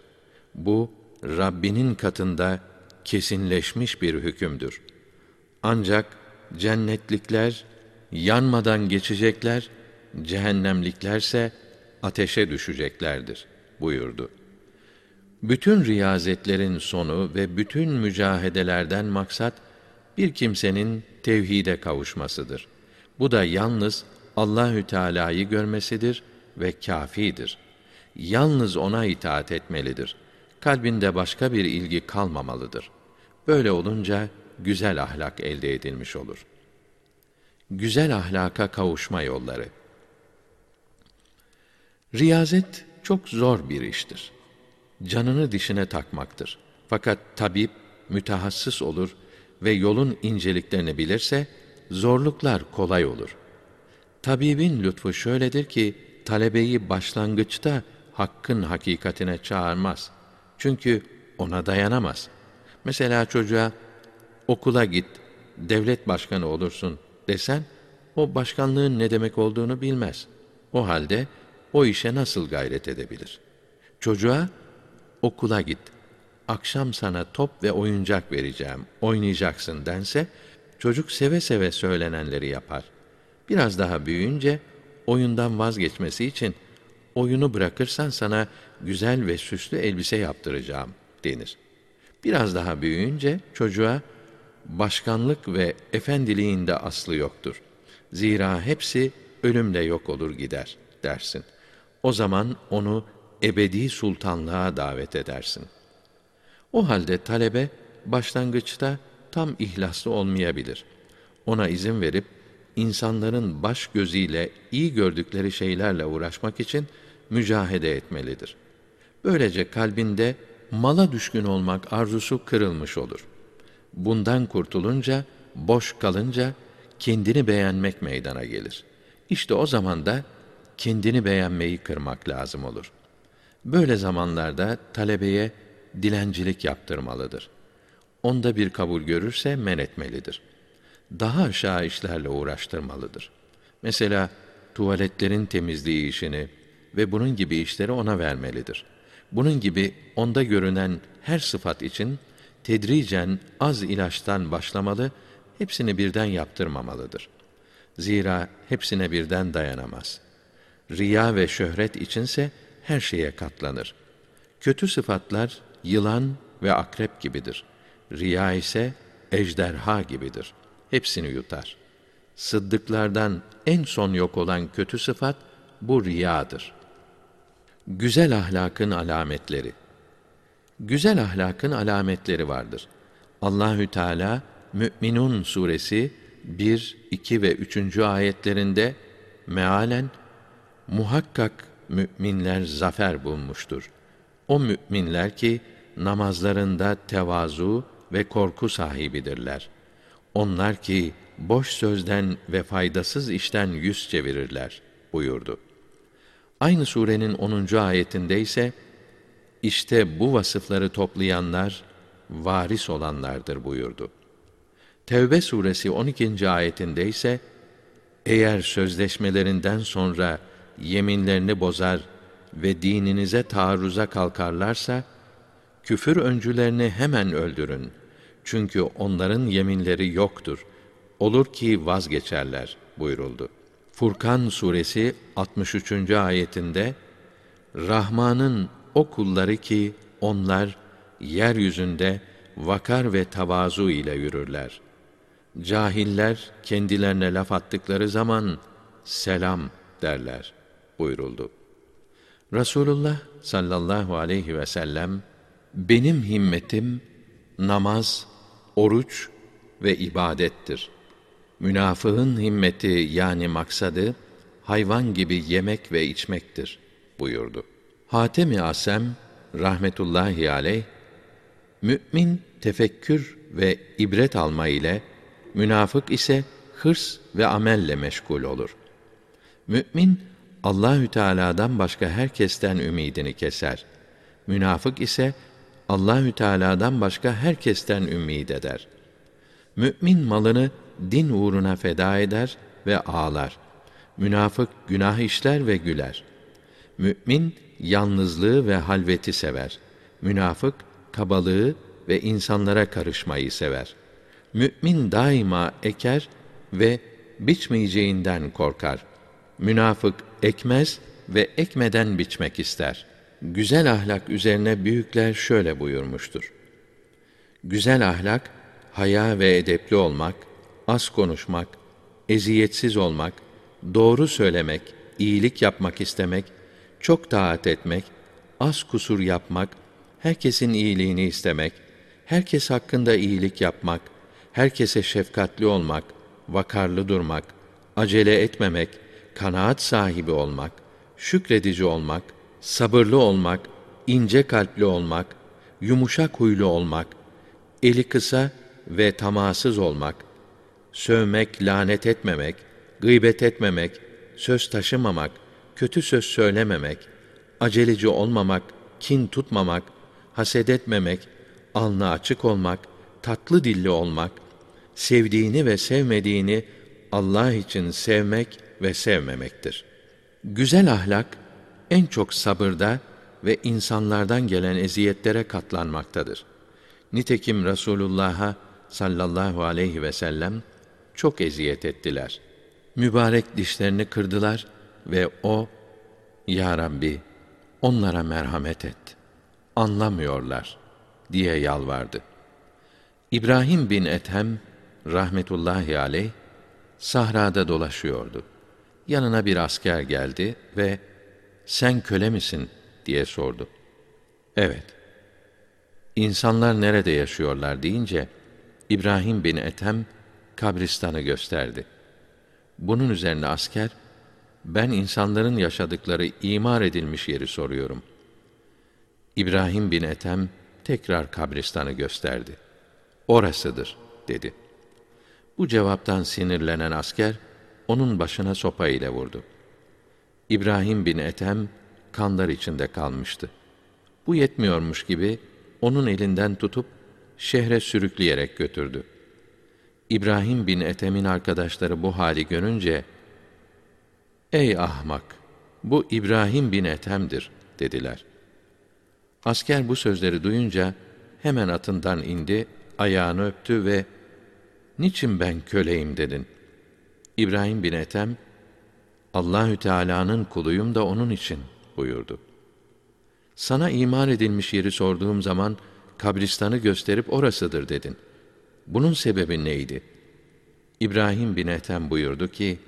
[SPEAKER 1] Bu Rabbinin katında kesinleşmiş bir hükümdür. Ancak cennetlikler yanmadan geçecekler, cehennemliklerse ateşe düşeceklerdir buyurdu. Bütün riyazetlerin sonu ve bütün mücahedelerden maksat bir kimsenin tevhide kavuşmasıdır. Bu da yalnız Allahü Teala'yı görmesidir ve kafidir. Yalnız ona itaat etmelidir. Kalbinde başka bir ilgi kalmamalıdır. Böyle olunca güzel ahlak elde edilmiş olur. Güzel ahlaka kavuşma yolları. Riyazet çok zor bir iştir. Canını dişine takmaktır. Fakat tabip mütehassıs olur ve yolun inceliklerini bilirse zorluklar kolay olur. Tabibin lütfu şöyledir ki talebeyi başlangıçta hakkın hakikatine çağırmaz. Çünkü ona dayanamaz. Mesela çocuğa okula git, devlet başkanı olursun desen o başkanlığın ne demek olduğunu bilmez. O halde o işe nasıl gayret edebilir? Çocuğa okula git. Akşam sana top ve oyuncak vereceğim. Oynayacaksın dense çocuk seve seve söylenenleri yapar. Biraz daha büyüyünce oyundan vazgeçmesi için oyunu bırakırsan sana güzel ve süslü elbise yaptıracağım denir. Biraz daha büyüyünce çocuğa başkanlık ve efendiliğinde aslı yoktur. Zira hepsi ölümle yok olur gider dersin. O zaman onu ebedi sultanlığa davet edersin. O halde talebe başlangıçta tam ihlaslı olmayabilir. Ona izin verip insanların baş gözüyle iyi gördükleri şeylerle uğraşmak için mücahede etmelidir. Böylece kalbinde mala düşkün olmak arzusu kırılmış olur. Bundan kurtulunca, boş kalınca kendini beğenmek meydana gelir. İşte o zaman da kendini beğenmeyi kırmak lazım olur. Böyle zamanlarda talebeye dilencilik yaptırmalıdır. Onda bir kabul görürse men etmelidir. Daha aşağı işlerle uğraştırmalıdır. Mesela tuvaletlerin temizliği işini ve bunun gibi işleri ona vermelidir. Bunun gibi onda görünen her sıfat için tedricen az ilaçtan başlamalı, hepsini birden yaptırmamalıdır. Zira hepsine birden dayanamaz. Riya ve şöhret içinse her şeye katlanır. Kötü sıfatlar yılan ve akrep gibidir. Riya ise ejderha gibidir. Hepsini yutar. Sıddıklardan en son yok olan kötü sıfat bu riyadır. Güzel ahlakın alametleri. Güzel ahlakın alametleri vardır. Allahü Teala Mü'minun suresi 1, 2 ve 3. ayetlerinde mealen muhakkak müminler zafer bulmuştur. O müminler ki namazlarında tevazu ve korku sahibidirler. Onlar ki boş sözden ve faydasız işten yüz çevirirler buyurdu. Aynı surenin 10. ayetinde ise işte bu vasıfları toplayanlar varis olanlardır buyurdu. Tevbe suresi 12. ayetinde ise eğer sözleşmelerinden sonra yeminlerini bozar ve dininize taarruza kalkarlarsa küfür öncülerini hemen öldürün. Çünkü onların yeminleri yoktur. Olur ki vazgeçerler buyuruldu. Furkan suresi 63. ayetinde Rahman'ın o kulları ki onlar yeryüzünde vakar ve tavazu ile yürürler. Cahiller kendilerine laf attıkları zaman selam derler buyuruldu. Resulullah sallallahu aleyhi ve sellem benim himmetim namaz, oruç ve ibadettir. Münafığın himmeti yani maksadı hayvan gibi yemek ve içmektir buyurdu. Hatem-i Asem rahmetullahi aleyh mümin tefekkür ve ibret alma ile münafık ise hırs ve amelle meşgul olur. Mümin Allahü Teala'dan başka herkesten ümidini keser. Münafık ise Allahü Teala'dan başka herkesten ümid eder. Mümin malını din uğruna feda eder ve ağlar. Münafık günah işler ve güler. Mümin yalnızlığı ve halveti sever. Münafık kabalığı ve insanlara karışmayı sever. Mümin daima eker ve biçmeyeceğinden korkar. Münafık ekmez ve ekmeden biçmek ister. Güzel ahlak üzerine büyükler şöyle buyurmuştur. Güzel ahlak, haya ve edepli olmak, az konuşmak, eziyetsiz olmak, doğru söylemek, iyilik yapmak istemek, çok taat etmek, az kusur yapmak, herkesin iyiliğini istemek, herkes hakkında iyilik yapmak, herkese şefkatli olmak, vakarlı durmak, acele etmemek, kanaat sahibi olmak, şükredici olmak, sabırlı olmak, ince kalpli olmak, yumuşak huylu olmak, eli kısa ve tamasız olmak, sövmek, lanet etmemek, gıybet etmemek, söz taşımamak, kötü söz söylememek, aceleci olmamak, kin tutmamak, haset etmemek, alnı açık olmak, tatlı dilli olmak, sevdiğini ve sevmediğini Allah için sevmek ve sevmemektir. Güzel ahlak en çok sabırda ve insanlardan gelen eziyetlere katlanmaktadır. Nitekim Resulullah'a sallallahu aleyhi ve sellem çok eziyet ettiler. Mübarek dişlerini kırdılar ve o, Ya Rabbi, onlara merhamet et. Anlamıyorlar, diye yalvardı. İbrahim bin Ethem, rahmetullahi aleyh, sahrada dolaşıyordu. Yanına bir asker geldi ve, sen köle misin, diye sordu. Evet. İnsanlar nerede yaşıyorlar deyince, İbrahim bin Ethem, kabristanı gösterdi. Bunun üzerine asker, ben insanların yaşadıkları imar edilmiş yeri soruyorum. İbrahim bin Ethem tekrar kabristanı gösterdi. Orasıdır, dedi. Bu cevaptan sinirlenen asker, onun başına sopa ile vurdu. İbrahim bin Ethem, kanlar içinde kalmıştı. Bu yetmiyormuş gibi, onun elinden tutup, şehre sürükleyerek götürdü. İbrahim bin Ethem'in arkadaşları bu hali görünce, Ey ahmak! Bu İbrahim bin Ethem'dir, dediler. Asker bu sözleri duyunca, hemen atından indi, ayağını öptü ve, Niçin ben köleyim dedin? İbrahim bin Ethem, Allahü Teala'nın kuluyum da onun için buyurdu. Sana iman edilmiş yeri sorduğum zaman kabristanı gösterip orasıdır dedin. Bunun sebebi neydi? İbrahim bin Ethem buyurdu ki,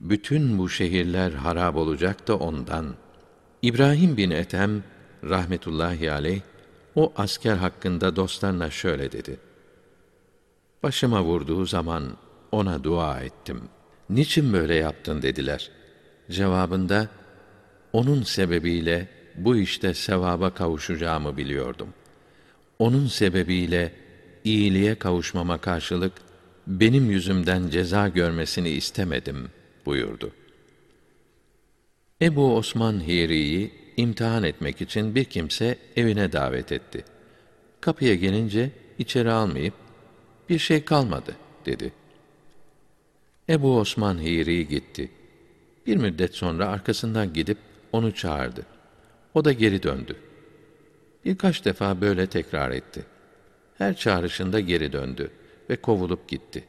[SPEAKER 1] bütün bu şehirler harap olacak da ondan. İbrahim bin Ethem rahmetullahi aleyh o asker hakkında dostlarına şöyle dedi. Başıma vurduğu zaman ona dua ettim. Niçin böyle yaptın dediler. Cevabında onun sebebiyle bu işte sevaba kavuşacağımı biliyordum. Onun sebebiyle iyiliğe kavuşmama karşılık benim yüzümden ceza görmesini istemedim buyurdu. Ebu Osman Hiri'yi imtihan etmek için bir kimse evine davet etti. Kapıya gelince içeri almayıp bir şey kalmadı dedi. Ebu Osman Hiri gitti. Bir müddet sonra arkasından gidip onu çağırdı. O da geri döndü. Birkaç defa böyle tekrar etti. Her çağrışında geri döndü ve kovulup gitti.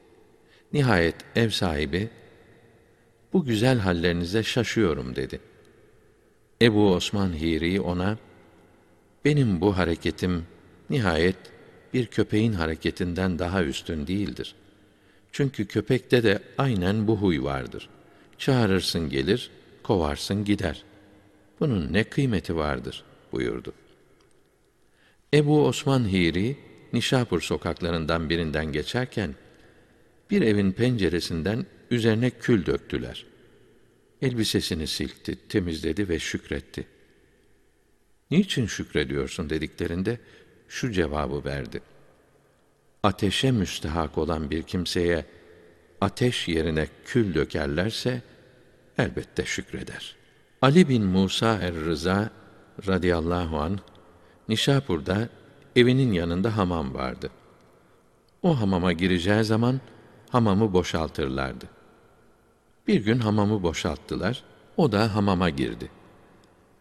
[SPEAKER 1] Nihayet ev sahibi, bu güzel hallerinize şaşıyorum dedi. Ebu Osman Hiri ona, benim bu hareketim nihayet bir köpeğin hareketinden daha üstün değildir. Çünkü köpekte de aynen bu huy vardır. Çağırırsın gelir, kovarsın gider. Bunun ne kıymeti vardır buyurdu. Ebu Osman Hiri, Nişapur sokaklarından birinden geçerken, bir evin penceresinden üzerine kül döktüler. Elbisesini silkti, temizledi ve şükretti. Niçin şükrediyorsun dediklerinde şu cevabı verdi. Ateşe müstehak olan bir kimseye ateş yerine kül dökerlerse elbette şükreder. Ali bin Musa er-Rıza radıyallahu an Nişapur'da evinin yanında hamam vardı. O hamama gireceği zaman hamamı boşaltırlardı. Bir gün hamamı boşalttılar, o da hamama girdi.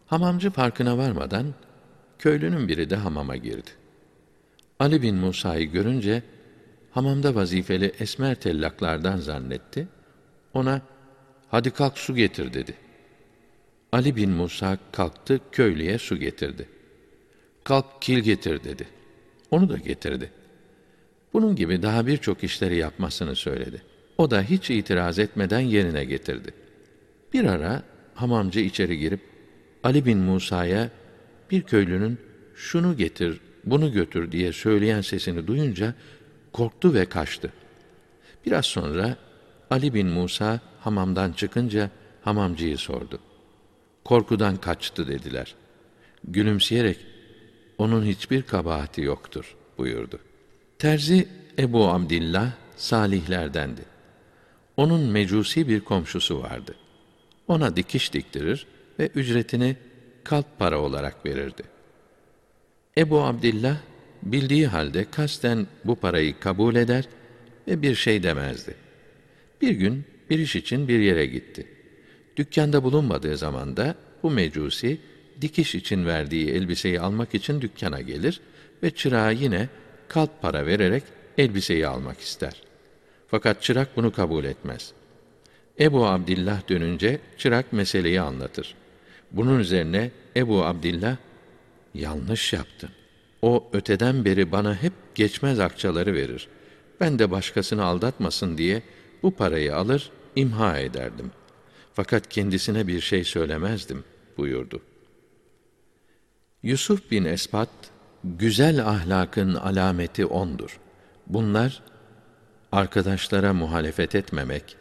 [SPEAKER 1] Hamamcı farkına varmadan, köylünün biri de hamama girdi. Ali bin Musa'yı görünce, hamamda vazifeli esmer tellaklardan zannetti, ona, hadi kalk su getir dedi. Ali bin Musa kalktı, köylüye su getirdi. Kalk kil getir dedi. Onu da getirdi. Bunun gibi daha birçok işleri yapmasını söyledi. O da hiç itiraz etmeden yerine getirdi. Bir ara hamamcı içeri girip Ali bin Musa'ya bir köylünün şunu getir, bunu götür diye söyleyen sesini duyunca korktu ve kaçtı. Biraz sonra Ali bin Musa hamamdan çıkınca hamamcıyı sordu. Korkudan kaçtı dediler. Gülümseyerek onun hiçbir kabahati yoktur buyurdu. Terzi Ebu Abdillah salihlerdendi. Onun mecusi bir komşusu vardı. Ona dikiş diktirir ve ücretini kalp para olarak verirdi. Ebu Abdillah bildiği halde kasten bu parayı kabul eder ve bir şey demezdi. Bir gün bir iş için bir yere gitti. Dükkanda bulunmadığı zaman da bu mecusi dikiş için verdiği elbiseyi almak için dükkana gelir ve çırağı yine kalp para vererek elbiseyi almak ister. Fakat çırak bunu kabul etmez. Ebu Abdillah dönünce çırak meseleyi anlatır. Bunun üzerine Ebu Abdillah yanlış yaptın. O öteden beri bana hep geçmez akçaları verir. Ben de başkasını aldatmasın diye bu parayı alır, imha ederdim. Fakat kendisine bir şey söylemezdim buyurdu. Yusuf bin Espat, güzel ahlakın alameti ondur. Bunlar, arkadaşlara muhalefet etmemek,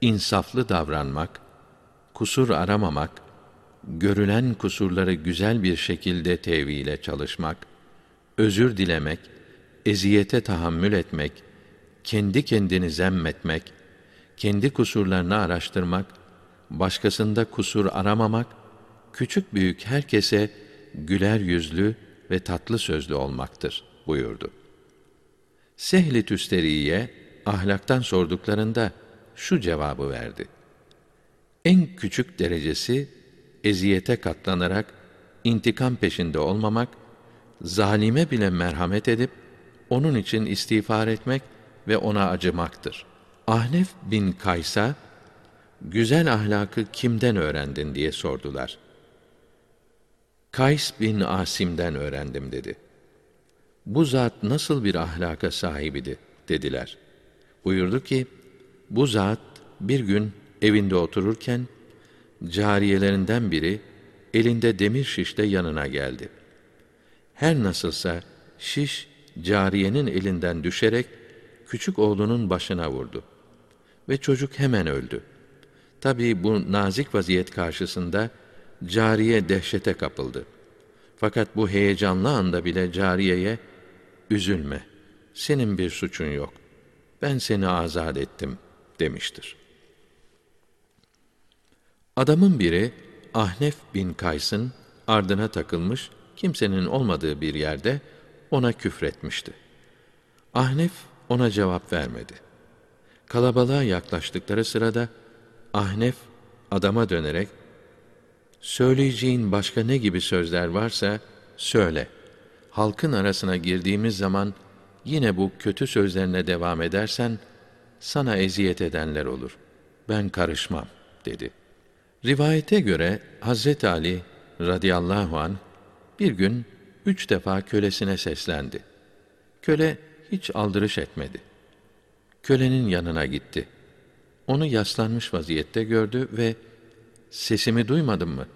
[SPEAKER 1] insaflı davranmak, kusur aramamak, görülen kusurları güzel bir şekilde tevhile çalışmak, özür dilemek, eziyete tahammül etmek, kendi kendini zemmetmek, kendi kusurlarını araştırmak, başkasında kusur aramamak, küçük büyük herkese güler yüzlü ve tatlı sözlü olmaktır buyurdu. Sehli Tüsteri'ye ahlaktan sorduklarında şu cevabı verdi. En küçük derecesi eziyete katlanarak intikam peşinde olmamak, zalime bile merhamet edip onun için istiğfar etmek ve ona acımaktır. Ahnef bin Kaysa güzel ahlakı kimden öğrendin diye sordular. Kays bin Asim'den öğrendim dedi. Bu zat nasıl bir ahlaka sahibidi dediler. Buyurdu ki, bu zat bir gün evinde otururken cariyelerinden biri elinde demir şişle yanına geldi. Her nasılsa şiş cariyenin elinden düşerek küçük oğlunun başına vurdu. Ve çocuk hemen öldü. Tabii bu nazik vaziyet karşısında cariye dehşete kapıldı. Fakat bu heyecanlı anda bile cariyeye üzülme. Senin bir suçun yok. Ben seni azat ettim demiştir. Adamın biri Ahnef bin Kays'ın ardına takılmış, kimsenin olmadığı bir yerde ona küfretmişti. Ahnef ona cevap vermedi. Kalabalığa yaklaştıkları sırada Ahnef adama dönerek söyleyeceğin başka ne gibi sözler varsa söyle. Halkın arasına girdiğimiz zaman yine bu kötü sözlerine devam edersen sana eziyet edenler olur. Ben karışmam dedi. Rivayete göre Hazret Ali radıyallahu an bir gün üç defa kölesine seslendi. Köle hiç aldırış etmedi. Kölenin yanına gitti. Onu yaslanmış vaziyette gördü ve sesimi duymadın mı?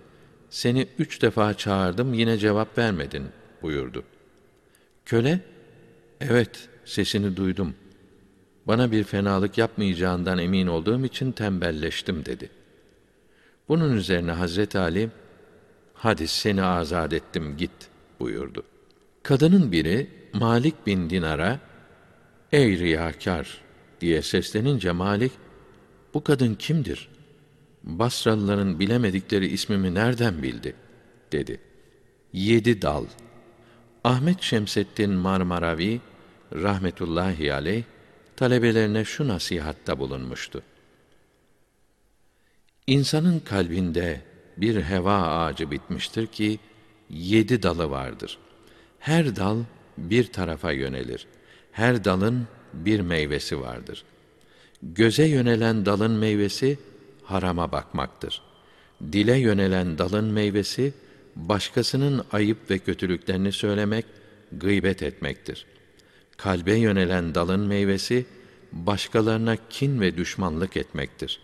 [SPEAKER 1] Seni üç defa çağırdım yine cevap vermedin buyurdu. Köle, evet sesini duydum. Bana bir fenalık yapmayacağından emin olduğum için tembelleştim dedi. Bunun üzerine Hazret Ali, hadi seni azat ettim git buyurdu. Kadının biri Malik bin Dinar'a, ey riyakar diye seslenince Malik, bu kadın kimdir? Basralıların bilemedikleri ismimi nereden bildi? dedi. Yedi dal. Ahmet Şemseddin Marmaravi rahmetullahi aleyh talebelerine şu nasihatta bulunmuştu. İnsanın kalbinde bir heva ağacı bitmiştir ki yedi dalı vardır. Her dal bir tarafa yönelir. Her dalın bir meyvesi vardır. Göze yönelen dalın meyvesi harama bakmaktır. Dile yönelen dalın meyvesi başkasının ayıp ve kötülüklerini söylemek, gıybet etmektir. Kalbe yönelen dalın meyvesi başkalarına kin ve düşmanlık etmektir.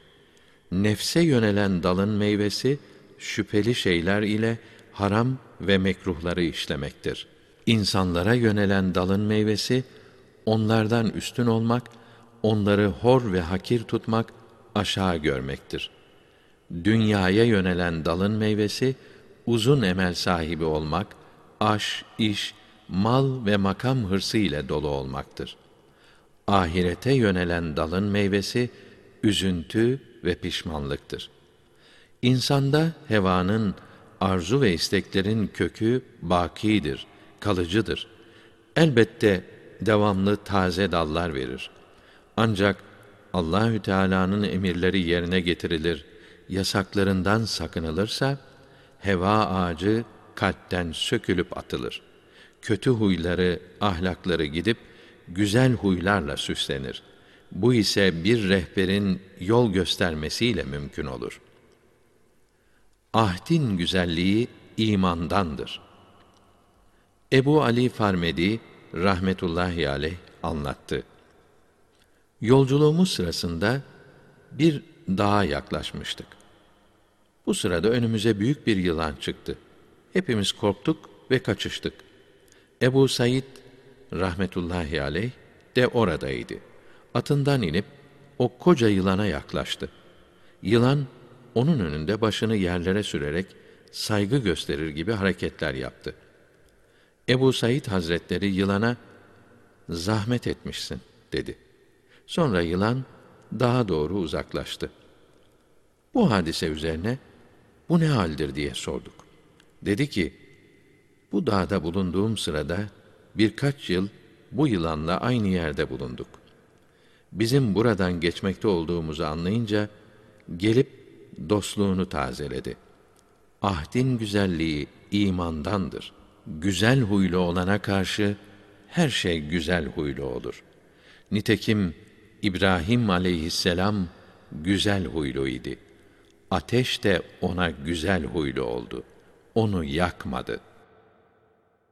[SPEAKER 1] Nefse yönelen dalın meyvesi şüpheli şeyler ile haram ve mekruhları işlemektir. İnsanlara yönelen dalın meyvesi onlardan üstün olmak, onları hor ve hakir tutmak, aşağı görmektir. Dünyaya yönelen dalın meyvesi uzun emel sahibi olmak, aş, iş, mal ve makam hırsı ile dolu olmaktır. Ahirete yönelen dalın meyvesi üzüntü ve pişmanlıktır. İnsanda hevanın, arzu ve isteklerin kökü bakidir, kalıcıdır. Elbette devamlı taze dallar verir. Ancak Allahü Teala'nın emirleri yerine getirilir, yasaklarından sakınılırsa heva ağacı kalpten sökülüp atılır. Kötü huyları, ahlakları gidip güzel huylarla süslenir. Bu ise bir rehberin yol göstermesiyle mümkün olur. Ahdin güzelliği imandandır. Ebu Ali Farmedi rahmetullahi aleyh anlattı. Yolculuğumuz sırasında bir dağa yaklaşmıştık. Bu sırada önümüze büyük bir yılan çıktı. Hepimiz korktuk ve kaçıştık. Ebu Said rahmetullahi aleyh de oradaydı. Atından inip o koca yılana yaklaştı. Yılan onun önünde başını yerlere sürerek saygı gösterir gibi hareketler yaptı. Ebu Said Hazretleri yılana zahmet etmişsin dedi. Sonra yılan daha doğru uzaklaştı. Bu hadise üzerine bu ne haldir diye sorduk. Dedi ki, bu dağda bulunduğum sırada birkaç yıl bu yılanla aynı yerde bulunduk. Bizim buradan geçmekte olduğumuzu anlayınca gelip dostluğunu tazeledi. Ahdin güzelliği imandandır. Güzel huylu olana karşı her şey güzel huylu olur. Nitekim İbrahim aleyhisselam güzel huylu idi. Ateş de ona güzel huylu oldu. Onu yakmadı.''